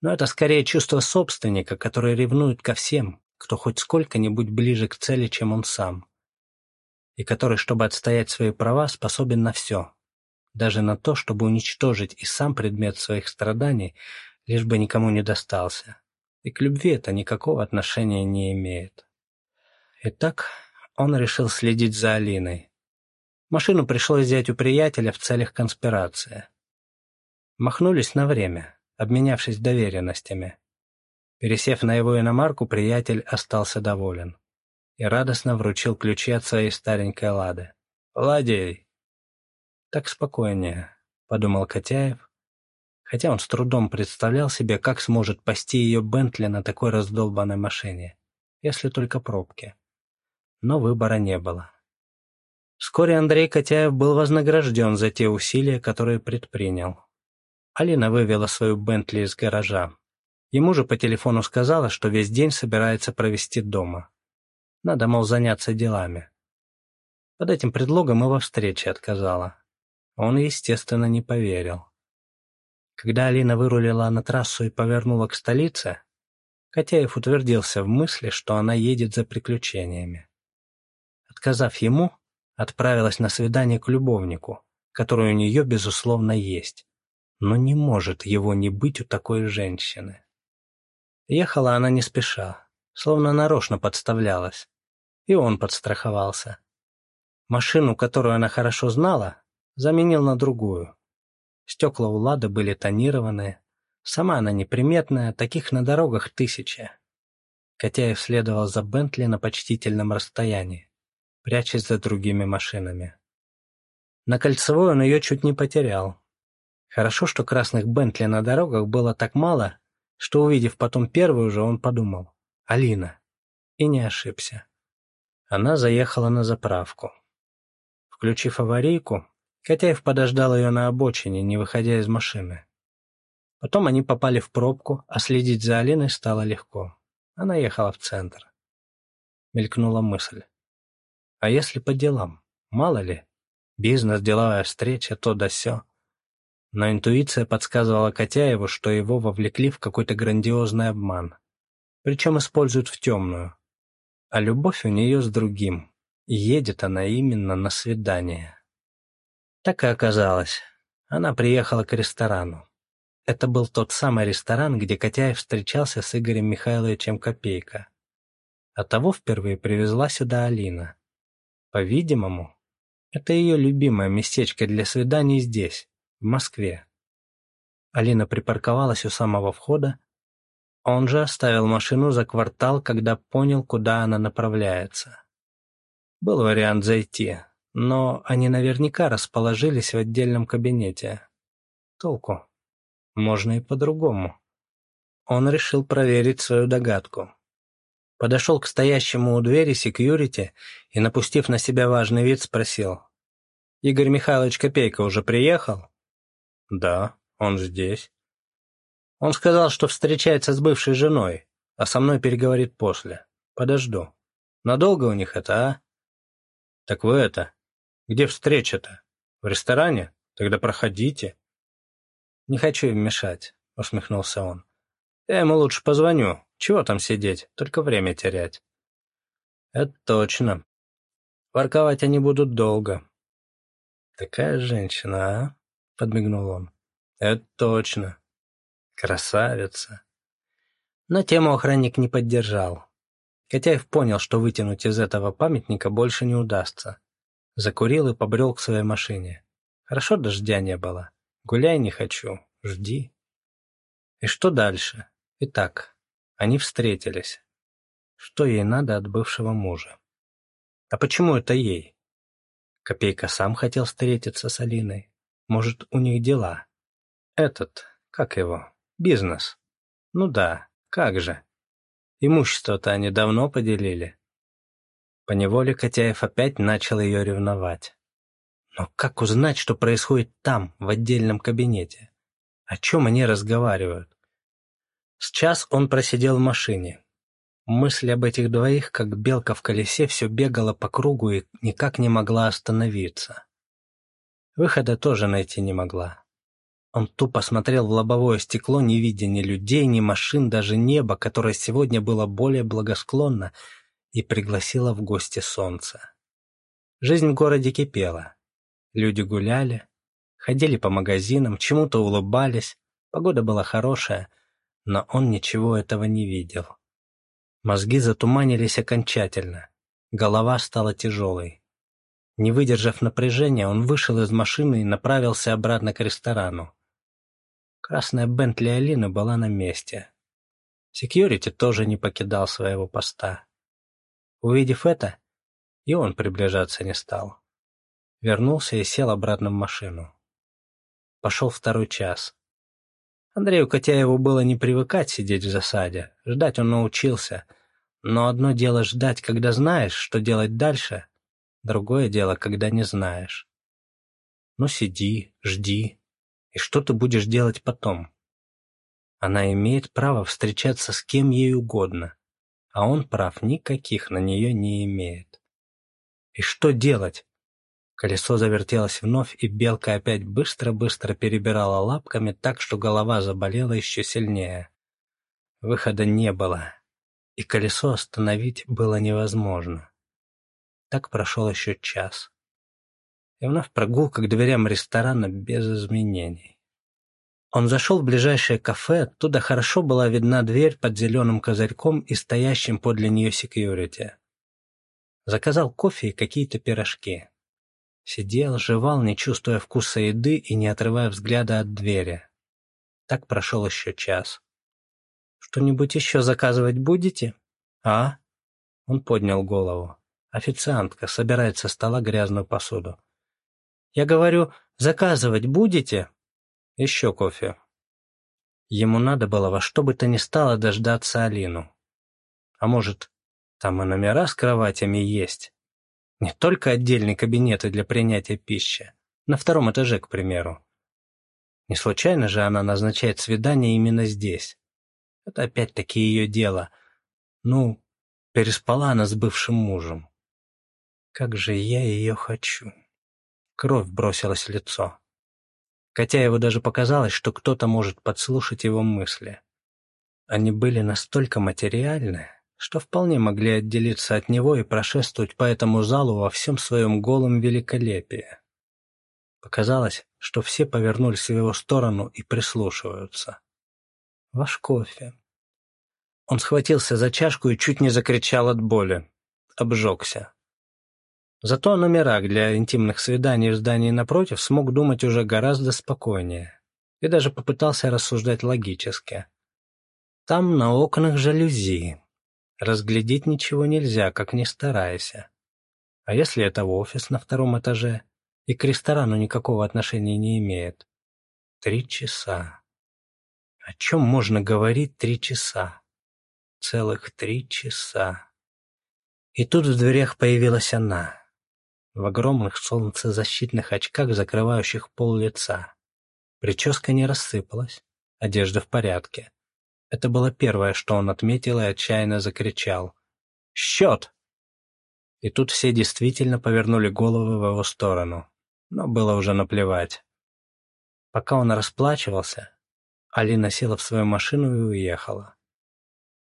Но это скорее чувство собственника, который ревнует ко всем, кто хоть сколько-нибудь ближе к цели, чем он сам. И который, чтобы отстоять свои права, способен на все. Даже на то, чтобы уничтожить и сам предмет своих страданий, лишь бы никому не достался. И к любви это никакого отношения не имеет. Итак, он решил следить за Алиной. Машину пришлось взять у приятеля в целях конспирации. Махнулись на время, обменявшись доверенностями. Пересев на его иномарку, приятель остался доволен и радостно вручил ключи от своей старенькой лады. «Владей!» «Так спокойнее», — подумал Котяев, хотя он с трудом представлял себе, как сможет пасти ее Бентли на такой раздолбанной машине, если только пробки. Но выбора не было. Вскоре Андрей Котяев был вознагражден за те усилия, которые предпринял. Алина вывела свою Бентли из гаража. Ему же по телефону сказала, что весь день собирается провести дома. Надо, мол, заняться делами. Под этим предлогом и во встрече отказала. Он, естественно, не поверил. Когда Алина вырулила на трассу и повернула к столице, Котяев утвердился в мысли, что она едет за приключениями. Отказав ему, отправилась на свидание к любовнику, который у нее, безусловно, есть, но не может его не быть у такой женщины. Ехала она не спеша, словно нарочно подставлялась, и он подстраховался. Машину, которую она хорошо знала, заменил на другую. Стекла у Лады были тонированные, сама она неприметная, таких на дорогах тысячи. Котяев следовал за Бентли на почтительном расстоянии, прячась за другими машинами. На кольцевой он ее чуть не потерял. Хорошо, что красных Бентли на дорогах было так мало, что, увидев потом первую же, он подумал «Алина». И не ошибся. Она заехала на заправку. Включив аварийку, Котяев подождал ее на обочине, не выходя из машины. Потом они попали в пробку, а следить за Алиной стало легко. Она ехала в центр. Мелькнула мысль. А если по делам? Мало ли. Бизнес, деловая встреча, то да сё. Но интуиция подсказывала Котяеву, что его вовлекли в какой-то грандиозный обман. Причем используют в темную. А любовь у нее с другим едет она именно на свидание. Так и оказалось. Она приехала к ресторану. Это был тот самый ресторан, где Котяев встречался с Игорем Михайловичем Копейка. А того впервые привезла сюда Алина. По-видимому, это ее любимое местечко для свиданий здесь, в Москве. Алина припарковалась у самого входа, он же оставил машину за квартал, когда понял, куда она направляется. Был вариант зайти, но они наверняка расположились в отдельном кабинете. Толку? Можно и по-другому. Он решил проверить свою догадку. Подошел к стоящему у двери секьюрити и, напустив на себя важный вид, спросил. «Игорь Михайлович Копейка уже приехал?» «Да, он здесь». Он сказал, что встречается с бывшей женой, а со мной переговорит после. Подожду. Надолго у них это, а? «Так вы это... Где встреча-то? В ресторане? Тогда проходите». «Не хочу им мешать», — усмехнулся он. «Я ему лучше позвоню. Чего там сидеть? Только время терять». «Это точно. Ворковать они будут долго». «Такая женщина, а?» — подмигнул он. «Это точно. Красавица». Но тему охранник не поддержал. Котяев понял, что вытянуть из этого памятника больше не удастся. Закурил и побрел к своей машине. Хорошо дождя не было. Гуляй не хочу, жди. И что дальше? Итак, они встретились. Что ей надо от бывшего мужа? А почему это ей? Копейка сам хотел встретиться с Алиной. Может, у них дела? Этот, как его, бизнес. Ну да, как же. Имущество-то они давно поделили. Поневоле Котяев опять начал ее ревновать. Но как узнать, что происходит там, в отдельном кабинете? О чем они разговаривают? Сейчас он просидел в машине. Мысль об этих двоих, как белка в колесе, все бегала по кругу и никак не могла остановиться. Выхода тоже найти не могла. Он тупо смотрел в лобовое стекло, не видя ни людей, ни машин, даже неба, которое сегодня было более благосклонно и пригласило в гости солнце. Жизнь в городе кипела. Люди гуляли, ходили по магазинам, чему-то улыбались, погода была хорошая, но он ничего этого не видел. Мозги затуманились окончательно, голова стала тяжелой. Не выдержав напряжения, он вышел из машины и направился обратно к ресторану. Красная Бентли Алины была на месте. Секьюрити тоже не покидал своего поста. Увидев это, и он приближаться не стал. Вернулся и сел обратно в машину. Пошел второй час. Андрею Котяеву было не привыкать сидеть в засаде, ждать он научился. Но одно дело ждать, когда знаешь, что делать дальше, другое дело, когда не знаешь. Ну сиди, жди, И что ты будешь делать потом? Она имеет право встречаться с кем ей угодно, а он прав никаких на нее не имеет. И что делать? Колесо завертелось вновь, и белка опять быстро-быстро перебирала лапками так, что голова заболела еще сильнее. Выхода не было, и колесо остановить было невозможно. Так прошел еще час. И вновь прогулка к дверям ресторана без изменений. Он зашел в ближайшее кафе, оттуда хорошо была видна дверь под зеленым козырьком и стоящим подле нее секьюрити. Заказал кофе и какие-то пирожки. Сидел, жевал, не чувствуя вкуса еды и не отрывая взгляда от двери. Так прошел еще час. «Что-нибудь еще заказывать будете?» «А?» Он поднял голову. Официантка собирает со стола грязную посуду. «Я говорю, заказывать будете?» «Еще кофе». Ему надо было во что бы то ни стало дождаться Алину. А может, там и номера с кроватями есть? Не только отдельные кабинеты для принятия пищи. На втором этаже, к примеру. Не случайно же она назначает свидание именно здесь. Это опять-таки ее дело. Ну, переспала она с бывшим мужем. Как же я ее хочу. Кровь бросилась в лицо. Котяеву даже показалось, что кто-то может подслушать его мысли. Они были настолько материальны, что вполне могли отделиться от него и прошествовать по этому залу во всем своем голом великолепии. Показалось, что все повернулись в его сторону и прислушиваются. «Ваш кофе». Он схватился за чашку и чуть не закричал от боли. Обжегся. Зато о номерах для интимных свиданий в здании напротив смог думать уже гораздо спокойнее и даже попытался рассуждать логически. Там на окнах жалюзи, Разглядеть ничего нельзя, как ни старайся. А если это офис на втором этаже и к ресторану никакого отношения не имеет? Три часа. О чем можно говорить три часа? Целых три часа. И тут в дверях появилась она, в огромных солнцезащитных очках, закрывающих пол лица. Прическа не рассыпалась, одежда в порядке. Это было первое, что он отметил и отчаянно закричал. «Счет!» И тут все действительно повернули головы в его сторону, но было уже наплевать. Пока он расплачивался, Алина села в свою машину и уехала.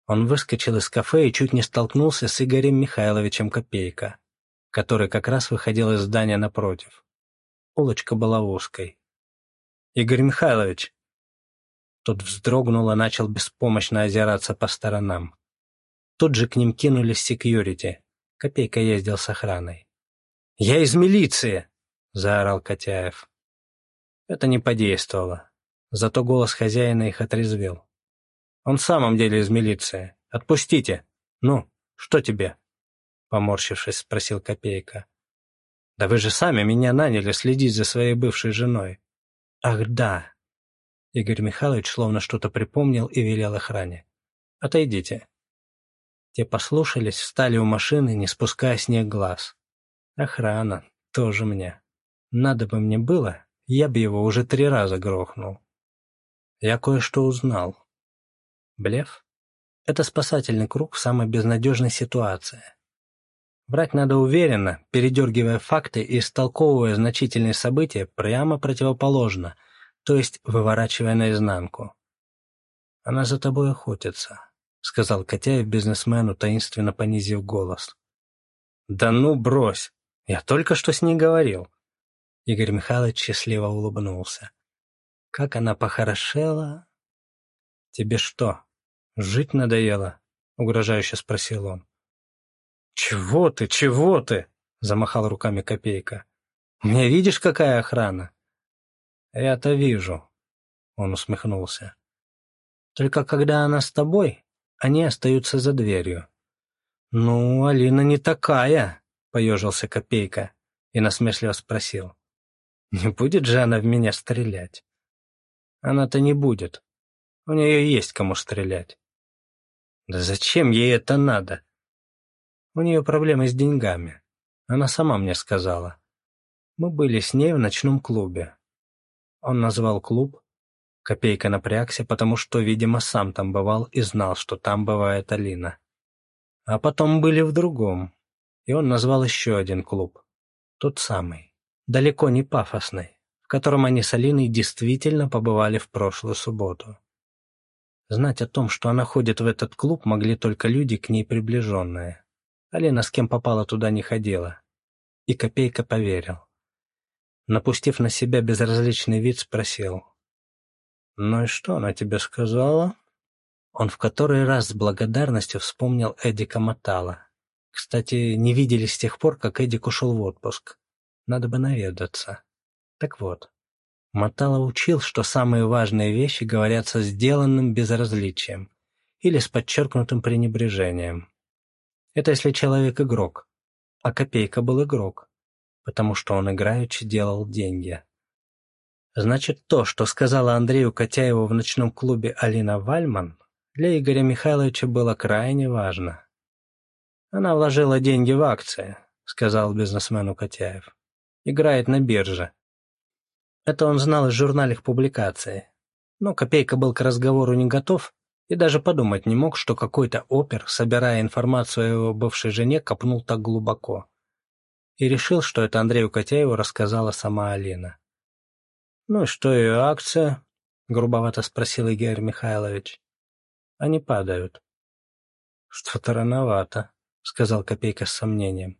Он выскочил из кафе и чуть не столкнулся с Игорем Михайловичем Копейко, который как раз выходил из здания напротив. Улочка была узкой. «Игорь Михайлович!» Тот вздрогнул и начал беспомощно озираться по сторонам. Тут же к ним кинулись секьюрити. Копейка ездил с охраной. «Я из милиции!» — заорал Котяев. Это не подействовало. Зато голос хозяина их отрезвил. «Он в самом деле из милиции. Отпустите! Ну, что тебе?» Поморщившись, спросил Копейка. «Да вы же сами меня наняли следить за своей бывшей женой». «Ах да, Игорь Михайлович словно что-то припомнил и велел охране. «Отойдите». Те послушались, встали у машины, не спуская с них глаз. Охрана, тоже мне. Надо бы мне было, я бы его уже три раза грохнул. Я кое-что узнал. Блеф — это спасательный круг в самой безнадежной ситуации. Брать надо уверенно, передергивая факты и истолковывая значительные события прямо противоположно — то есть выворачивая наизнанку. «Она за тобой охотится», — сказал Котяев бизнесмену, таинственно понизив голос. «Да ну, брось! Я только что с ней говорил». Игорь Михайлович счастливо улыбнулся. «Как она похорошела!» «Тебе что, жить надоело?» — угрожающе спросил он. «Чего ты, чего ты?» — замахал руками Копейка. «Мне видишь, какая охрана? «Я-то вижу», — он усмехнулся. «Только когда она с тобой, они остаются за дверью». «Ну, Алина не такая», — поежился Копейка и насмешливо спросил. «Не будет же она в меня стрелять?» «Она-то не будет. У нее есть кому стрелять». «Да зачем ей это надо?» «У нее проблемы с деньгами. Она сама мне сказала. Мы были с ней в ночном клубе. Он назвал клуб. Копейка напрягся, потому что, видимо, сам там бывал и знал, что там бывает Алина. А потом были в другом, и он назвал еще один клуб. Тот самый, далеко не пафосный, в котором они с Алиной действительно побывали в прошлую субботу. Знать о том, что она ходит в этот клуб, могли только люди, к ней приближенные. Алина с кем попала туда не ходила. И Копейка поверил. Напустив на себя безразличный вид, спросил. «Ну и что она тебе сказала?» Он в который раз с благодарностью вспомнил Эдика Матала. Кстати, не видели с тех пор, как Эдик ушел в отпуск. Надо бы наведаться. Так вот, Матала учил, что самые важные вещи говорятся сделанным безразличием или с подчеркнутым пренебрежением. Это если человек игрок, а Копейка был игрок, потому что он играючи делал деньги. Значит, то, что сказала Андрею Котяеву в ночном клубе Алина Вальман, для Игоря Михайловича было крайне важно. «Она вложила деньги в акции», — сказал бизнесмену Котяев. «Играет на бирже». Это он знал из журнальных публикаций. Но Копейка был к разговору не готов и даже подумать не мог, что какой-то опер, собирая информацию о его бывшей жене, копнул так глубоко. И решил, что это Андрею Котяеву рассказала сама Алина. «Ну и что ее акция?» — грубовато спросил Игорь Михайлович. Они падают. Что-то рановато, сказал Копейка с сомнением.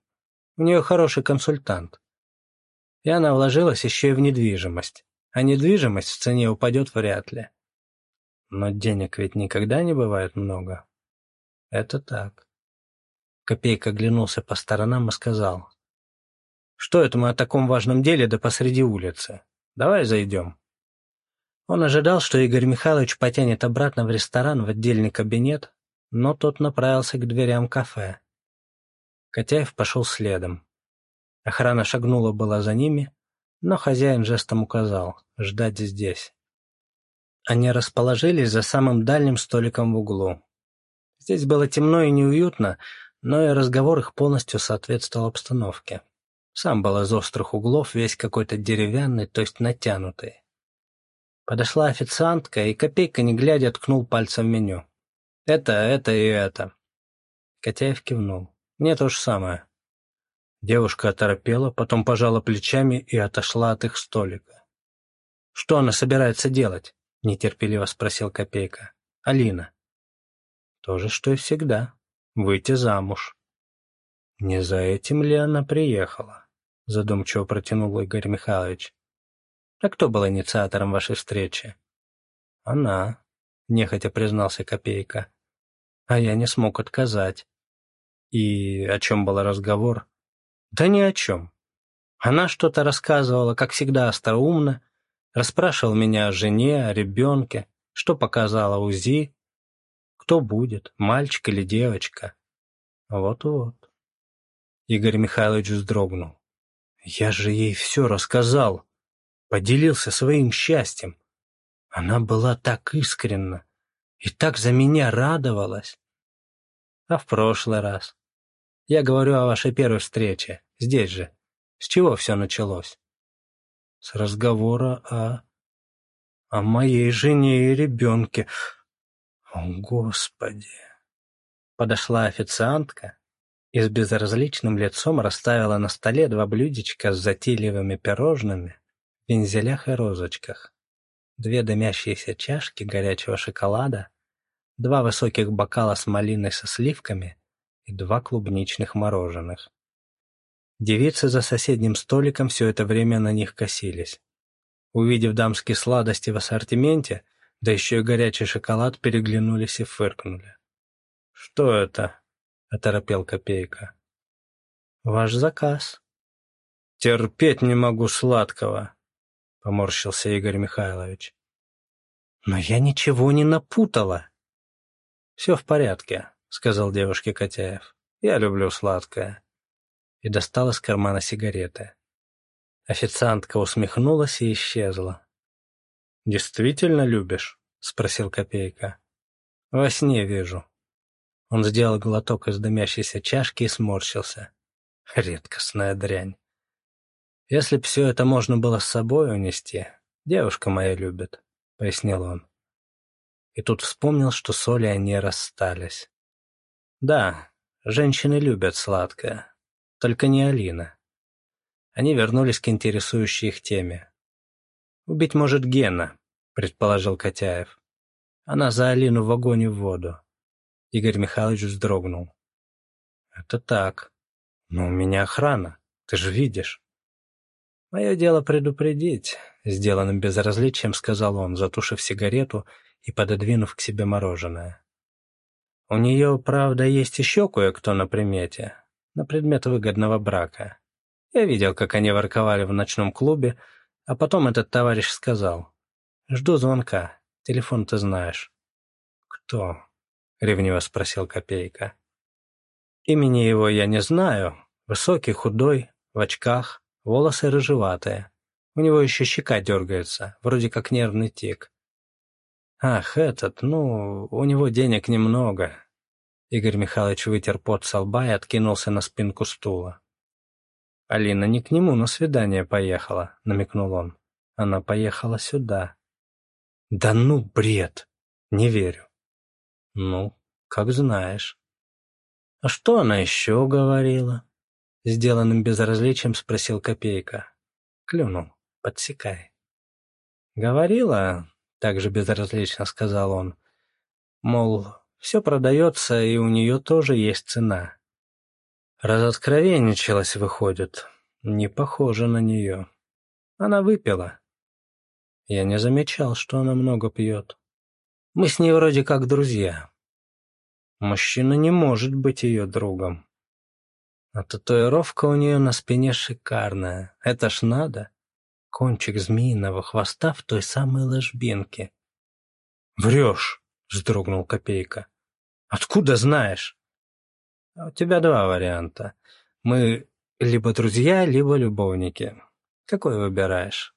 У нее хороший консультант. И она вложилась еще и в недвижимость. А недвижимость в цене упадет вряд ли. Но денег ведь никогда не бывает много. Это так. Копейка оглянулся по сторонам и сказал. «Что это мы о таком важном деле да посреди улицы? Давай зайдем». Он ожидал, что Игорь Михайлович потянет обратно в ресторан в отдельный кабинет, но тот направился к дверям кафе. Котяев пошел следом. Охрана шагнула была за ними, но хозяин жестом указал «ждать здесь». Они расположились за самым дальним столиком в углу. Здесь было темно и неуютно, но и разговор их полностью соответствовал обстановке. Сам был из острых углов, весь какой-то деревянный, то есть натянутый. Подошла официантка, и Копейка, не глядя, ткнул пальцем в меню. «Это, это и это». Котяев кивнул. «Мне то же самое». Девушка оторопела, потом пожала плечами и отошла от их столика. «Что она собирается делать?» — нетерпеливо спросил Копейка. «Алина». «То же, что и всегда. Выйти замуж». «Не за этим ли она приехала?» — задумчиво протянул Игорь Михайлович. «А кто был инициатором вашей встречи?» «Она», — нехотя признался Копейка. «А я не смог отказать». «И о чем был разговор?» «Да ни о чем. Она что-то рассказывала, как всегда остроумно, расспрашивал меня о жене, о ребенке, что показала УЗИ, кто будет, мальчик или девочка. Вот-вот». Игорь Михайлович вздрогнул. «Я же ей все рассказал поделился своим счастьем. Она была так искренна и так за меня радовалась. А в прошлый раз? Я говорю о вашей первой встрече, здесь же. С чего все началось? С разговора о... о моей жене и ребенке. О, Господи! Подошла официантка и с безразличным лицом расставила на столе два блюдечка с затейливыми пирожными вензелях и розочках, две дымящиеся чашки горячего шоколада, два высоких бокала с малиной со сливками и два клубничных мороженых. Девицы за соседним столиком все это время на них косились. Увидев дамские сладости в ассортименте, да еще и горячий шоколад, переглянулись и фыркнули. «Что это?» — оторопел Копейка. «Ваш заказ». «Терпеть не могу сладкого», — поморщился Игорь Михайлович. «Но я ничего не напутала». «Все в порядке», — сказал девушке Котяев. «Я люблю сладкое». И достал из кармана сигареты. Официантка усмехнулась и исчезла. «Действительно любишь?» — спросил Копейка. «Во сне вижу». Он сделал глоток из дымящейся чашки и сморщился. Редкостная дрянь. Если б все это можно было с собой унести, Девушка моя любит», — пояснил он. И тут вспомнил, что с Олей они расстались. «Да, женщины любят сладкое, только не Алина». Они вернулись к интересующей их теме. «Убить может Гена», — предположил Котяев. «Она за Алину в огонь в воду». Игорь Михайлович вздрогнул. «Это так. Но у меня охрана, ты же видишь». «Мое дело предупредить», — сделанным безразличием сказал он, затушив сигарету и пододвинув к себе мороженое. «У нее, правда, есть еще кое-кто на примете, на предмет выгодного брака. Я видел, как они ворковали в ночном клубе, а потом этот товарищ сказал. «Жду звонка. Телефон ты знаешь». «Кто?» — ревниво спросил Копейка. «Имени его я не знаю. Высокий, худой, в очках, волосы рыжеватые. У него еще щека дергается, вроде как нервный тик. Ах, этот, ну, у него денег немного». Игорь Михайлович вытер пот со лба и откинулся на спинку стула. «Алина не к нему на свидание поехала», — намекнул он. «Она поехала сюда». «Да ну, бред! Не верю». «Ну, как знаешь». «А что она еще говорила?» Сделанным безразличием спросил Копейка. Клюнул. Подсекай. «Говорила», — также безразлично сказал он, мол, все продается, и у нее тоже есть цена. Разоткровенничалась, выходит. Не похоже на нее. Она выпила. Я не замечал, что она много пьет. Мы с ней вроде как друзья. Мужчина не может быть ее другом. А татуировка у нее на спине шикарная. Это ж надо. Кончик змеиного хвоста в той самой ложбинке. «Врешь!» — вздрогнул Копейка. «Откуда знаешь?» «У тебя два варианта. Мы либо друзья, либо любовники. Какой выбираешь?»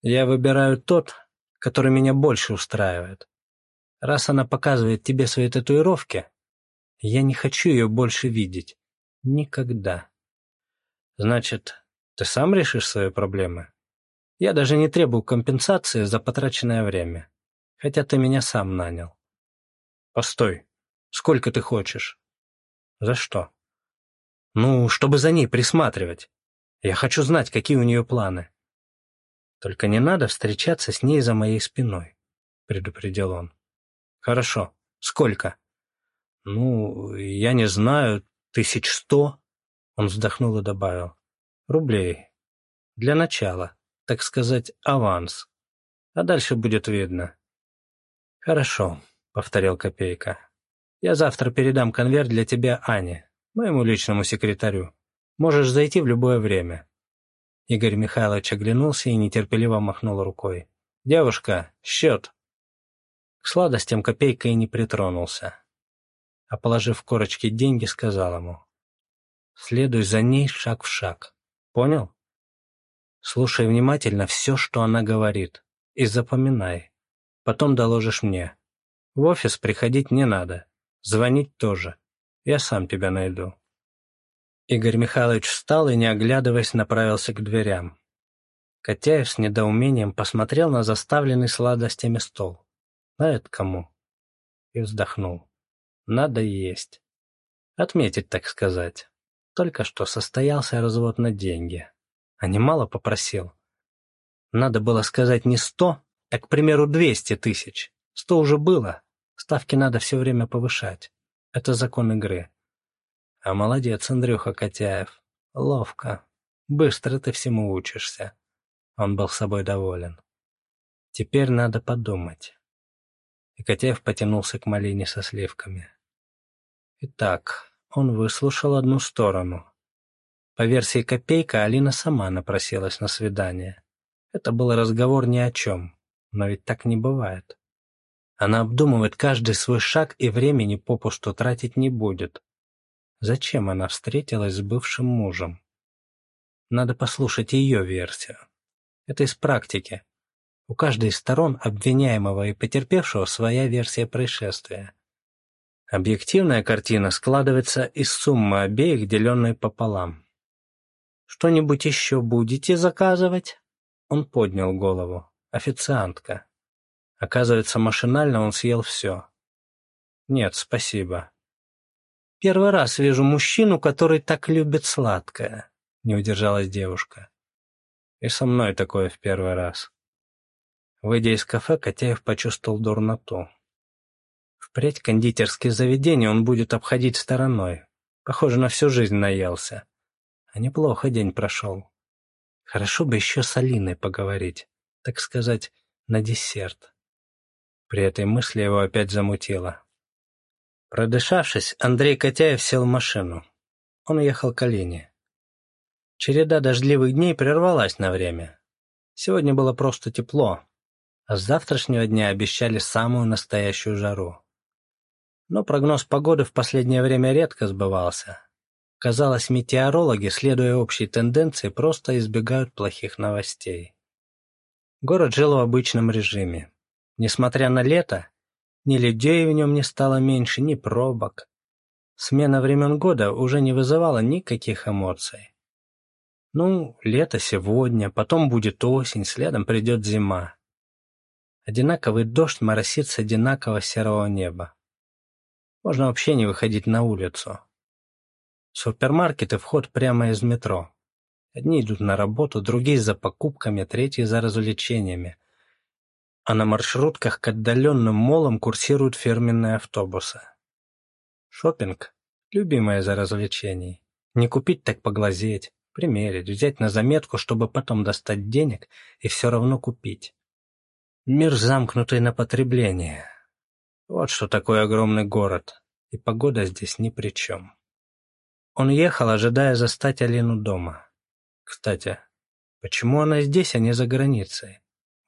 «Я выбираю тот, который меня больше устраивает. Раз она показывает тебе свои татуировки, я не хочу ее больше видеть. Никогда. Значит, ты сам решишь свои проблемы? Я даже не требую компенсации за потраченное время, хотя ты меня сам нанял. Постой, сколько ты хочешь? За что? Ну, чтобы за ней присматривать. Я хочу знать, какие у нее планы. Только не надо встречаться с ней за моей спиной, предупредил он. Хорошо. Сколько? Ну, я не знаю, тысяч сто? Он вздохнул и добавил. Рублей. Для начала, так сказать, аванс. А дальше будет видно. Хорошо, повторил Копейка. Я завтра передам конверт для тебя Ане, моему личному секретарю. Можешь зайти в любое время. Игорь Михайлович оглянулся и нетерпеливо махнул рукой. «Девушка, счет!» К сладостям копейка и не притронулся. А положив корочки деньги, сказал ему. «Следуй за ней шаг в шаг. Понял? Слушай внимательно все, что она говорит, и запоминай. Потом доложишь мне. В офис приходить не надо. Звонить тоже. Я сам тебя найду». Игорь Михайлович встал и, не оглядываясь, направился к дверям. Котяев с недоумением посмотрел на заставленный сладостями стол. Знает кому. И вздохнул. Надо есть. Отметить, так сказать. Только что состоялся развод на деньги. А немало попросил. Надо было сказать не сто, а, к примеру, двести тысяч. Сто уже было. Ставки надо все время повышать. Это закон игры. А молодец, Андрюха Котяев. Ловко. Быстро ты всему учишься. Он был собой доволен. Теперь надо подумать и Котяев потянулся к малине со сливками. Итак, он выслушал одну сторону. По версии Копейка, Алина сама напросилась на свидание. Это был разговор ни о чем, но ведь так не бывает. Она обдумывает каждый свой шаг и времени попусту тратить не будет. Зачем она встретилась с бывшим мужем? Надо послушать ее версию. Это из практики. У каждой из сторон обвиняемого и потерпевшего своя версия происшествия. Объективная картина складывается из суммы обеих, деленной пополам. «Что-нибудь еще будете заказывать?» Он поднял голову. Официантка. Оказывается, машинально он съел все. Нет, спасибо. Первый раз вижу мужчину, который так любит сладкое, не удержалась девушка. И со мной такое в первый раз. Выйдя из кафе, Котяев почувствовал дурноту. Впредь кондитерские заведения он будет обходить стороной. Похоже, на всю жизнь наелся. А неплохо день прошел. Хорошо бы еще с Алиной поговорить, так сказать, на десерт. При этой мысли его опять замутило. Продышавшись, Андрей Котяев сел в машину. Он ехал к Алине. Череда дождливых дней прервалась на время. Сегодня было просто тепло, а с завтрашнего дня обещали самую настоящую жару. Но прогноз погоды в последнее время редко сбывался. Казалось, метеорологи, следуя общей тенденции, просто избегают плохих новостей. Город жил в обычном режиме. Несмотря на лето, ни людей в нем не стало меньше, ни пробок. Смена времен года уже не вызывала никаких эмоций. Ну, лето сегодня, потом будет осень, следом придет зима. Одинаковый дождь моросит с одинаково серого неба. Можно вообще не выходить на улицу. Супермаркеты вход прямо из метро. Одни идут на работу, другие за покупками, третьи за развлечениями а на маршрутках к отдаленным молам курсируют фирменные автобусы. Шопинг – любимое за развлечений. Не купить так поглазеть, примерить, взять на заметку, чтобы потом достать денег и все равно купить. Мир замкнутый на потребление. Вот что такое огромный город, и погода здесь ни при чем. Он ехал, ожидая застать Алину дома. Кстати, почему она здесь, а не за границей?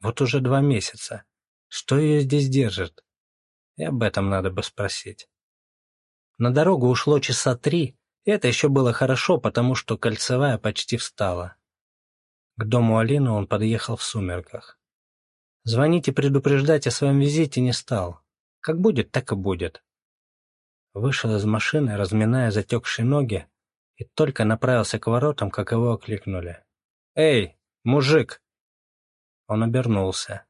Вот уже два месяца. Что ее здесь держит? И об этом надо бы спросить. На дорогу ушло часа три, и это еще было хорошо, потому что кольцевая почти встала. К дому Алины он подъехал в сумерках. Звонить и предупреждать о своем визите не стал. Как будет, так и будет. Вышел из машины, разминая затекшие ноги, и только направился к воротам, как его окликнули. «Эй, мужик!» Он обернулся.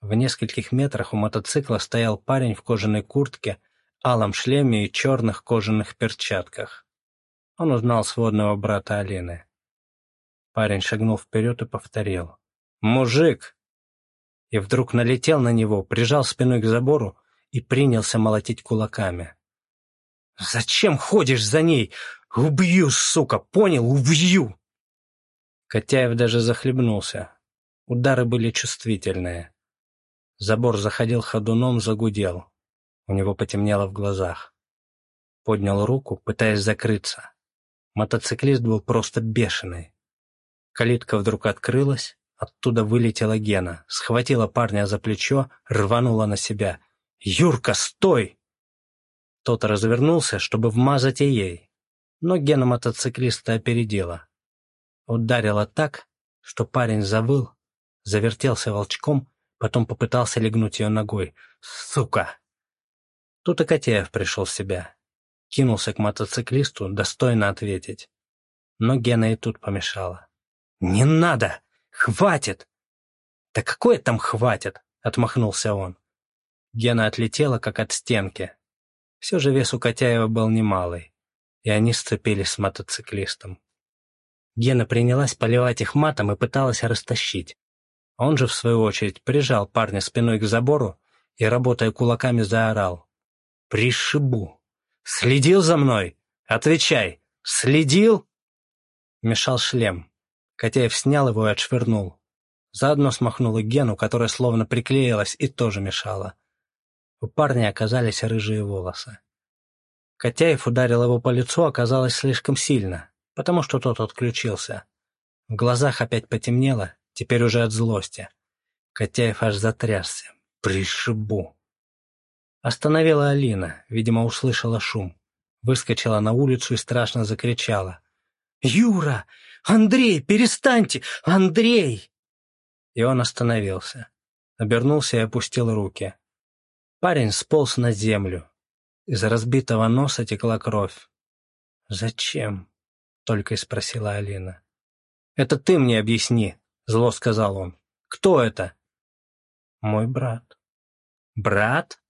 В нескольких метрах у мотоцикла стоял парень в кожаной куртке, алом шлеме и черных кожаных перчатках. Он узнал сводного брата Алины. Парень шагнул вперед и повторил. «Мужик!» И вдруг налетел на него, прижал спиной к забору и принялся молотить кулаками. «Зачем ходишь за ней? Убью, сука, понял? Убью!» Котяев даже захлебнулся. Удары были чувствительные. Забор заходил ходуном, загудел. У него потемнело в глазах. Поднял руку, пытаясь закрыться. Мотоциклист был просто бешеный. Калитка вдруг открылась, оттуда вылетела Гена, схватила парня за плечо, рванула на себя. «Юрка, стой!» Тот развернулся, чтобы вмазать и ей. Но Гена мотоциклиста опередила. Ударила так, что парень завыл, завертелся волчком, потом попытался легнуть ее ногой. «Сука!» Тут и Котеев пришел в себя. Кинулся к мотоциклисту, достойно ответить. Но Гена и тут помешала. «Не надо! Хватит!» «Да какое там хватит?» — отмахнулся он. Гена отлетела, как от стенки. Все же вес у Котяева был немалый, и они сцепились с мотоциклистом. Гена принялась поливать их матом и пыталась растащить. Он же, в свою очередь, прижал парня спиной к забору и, работая кулаками, заорал. «Пришибу! Следил за мной? Отвечай! Следил?» Мешал шлем. Котяев снял его и отшвырнул. Заодно смахнул и Гену, которая словно приклеилась и тоже мешала. У парня оказались рыжие волосы. Котяев ударил его по лицу, оказалось слишком сильно, потому что тот отключился. В глазах опять потемнело, теперь уже от злости. Котяев аж затрясся. «Пришибу!» Остановила Алина, видимо, услышала шум. Выскочила на улицу и страшно закричала. «Юра! Андрей, перестаньте! Андрей!» И он остановился. Обернулся и опустил руки. Парень сполз на землю. Из разбитого носа текла кровь. «Зачем?» — только и спросила Алина. «Это ты мне объясни», — зло сказал он. «Кто это?» «Мой брат». «Брат?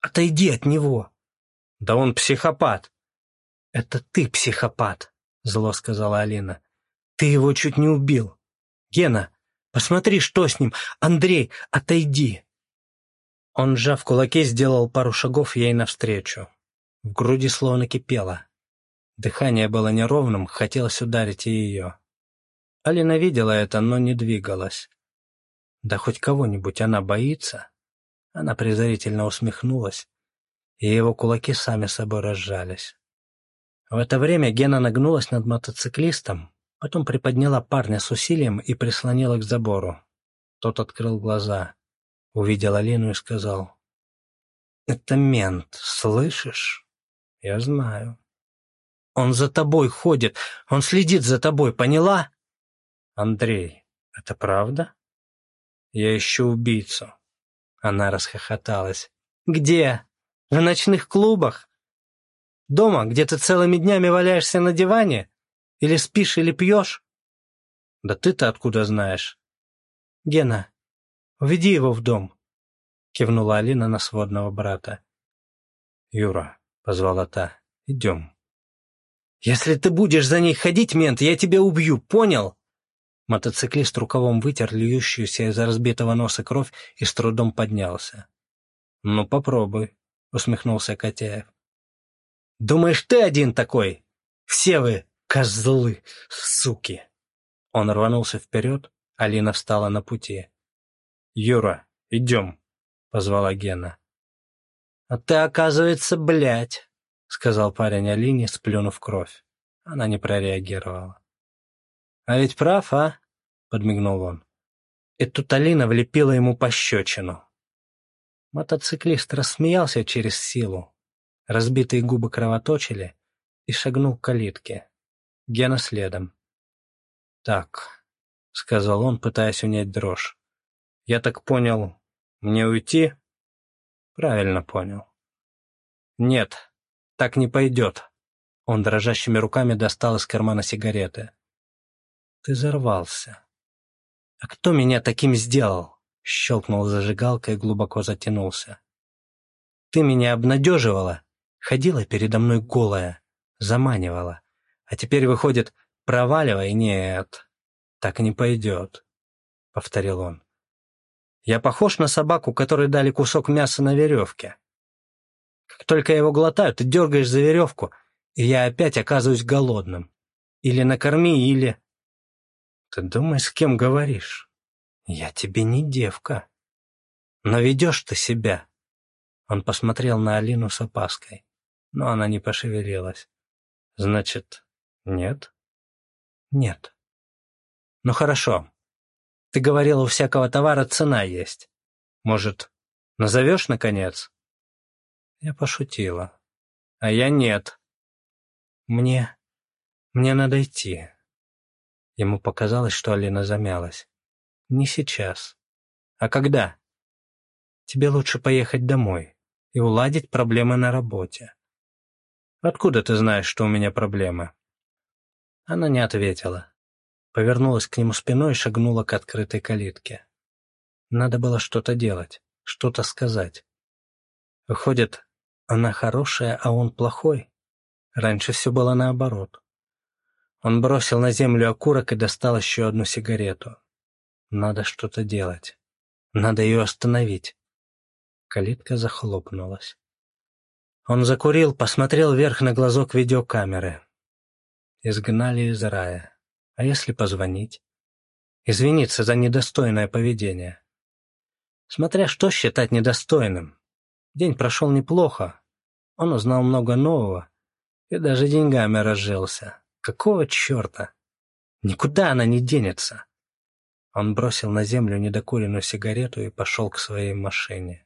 Отойди от него!» «Да он психопат!» «Это ты психопат!» — зло сказала Алина. «Ты его чуть не убил! Гена, посмотри, что с ним! Андрей, отойди!» Он, сжав кулаки, сделал пару шагов ей навстречу. В груди словно кипело. Дыхание было неровным, хотелось ударить и ее. Алина видела это, но не двигалась. Да хоть кого-нибудь она боится? Она презрительно усмехнулась, и его кулаки сами собой разжались. В это время Гена нагнулась над мотоциклистом, потом приподняла парня с усилием и прислонила к забору. Тот открыл глаза, увидел Алину и сказал, «Это мент, слышишь?» «Я знаю». «Он за тобой ходит, он следит за тобой, поняла?» «Андрей, это правда?» «Я ищу убийцу». Она расхохоталась. «Где? В ночных клубах? Дома, где ты целыми днями валяешься на диване? Или спишь, или пьешь?» «Да ты-то откуда знаешь?» «Гена, уведи его в дом», — кивнула Алина на сводного брата. «Юра», — позвала та, — «идем». «Если ты будешь за ней ходить, мент, я тебя убью, понял?» Мотоциклист рукавом вытер льющуюся из разбитого носа кровь и с трудом поднялся. «Ну, попробуй», — усмехнулся Котяев. «Думаешь, ты один такой? Все вы козлы, суки!» Он рванулся вперед, Алина встала на пути. «Юра, идем», — позвала Гена. «А ты, оказывается, блядь», — сказал парень Алине, сплюнув кровь. Она не прореагировала. «А ведь прав, а?» — подмигнул он. И тут Алина влепила ему пощечину. Мотоциклист рассмеялся через силу. Разбитые губы кровоточили и шагнул к калитке. Гена следом. «Так», — сказал он, пытаясь унять дрожь. «Я так понял, мне уйти?» «Правильно понял». «Нет, так не пойдет». Он дрожащими руками достал из кармана сигареты. Ты взорвался. А кто меня таким сделал? Щелкнул зажигалкой и глубоко затянулся. Ты меня обнадеживала, ходила передо мной голая, заманивала. А теперь, выходит, проваливай, нет, так не пойдет, — повторил он. Я похож на собаку, которой дали кусок мяса на веревке. Как только я его глотаю, ты дергаешь за веревку, и я опять оказываюсь голодным. Или накорми, или... Ты думай, с кем говоришь. Я тебе не девка. Но ведешь ты себя. Он посмотрел на Алину с опаской, но она не пошевелилась. Значит, нет? Нет. Ну хорошо. Ты говорил, у всякого товара цена есть. Может, назовешь, наконец? Я пошутила. А я нет. Мне... мне надо идти. Ему показалось, что Алина замялась. «Не сейчас. А когда?» «Тебе лучше поехать домой и уладить проблемы на работе». «Откуда ты знаешь, что у меня проблемы?» Она не ответила. Повернулась к нему спиной и шагнула к открытой калитке. Надо было что-то делать, что-то сказать. Выходит, она хорошая, а он плохой? Раньше все было наоборот. Он бросил на землю окурок и достал еще одну сигарету. Надо что-то делать. Надо ее остановить. Калитка захлопнулась. Он закурил, посмотрел вверх на глазок видеокамеры. Изгнали из рая. А если позвонить? Извиниться за недостойное поведение. Смотря что считать недостойным. День прошел неплохо. Он узнал много нового и даже деньгами разжился. Какого черта? Никуда она не денется. Он бросил на землю недокуренную сигарету и пошел к своей машине.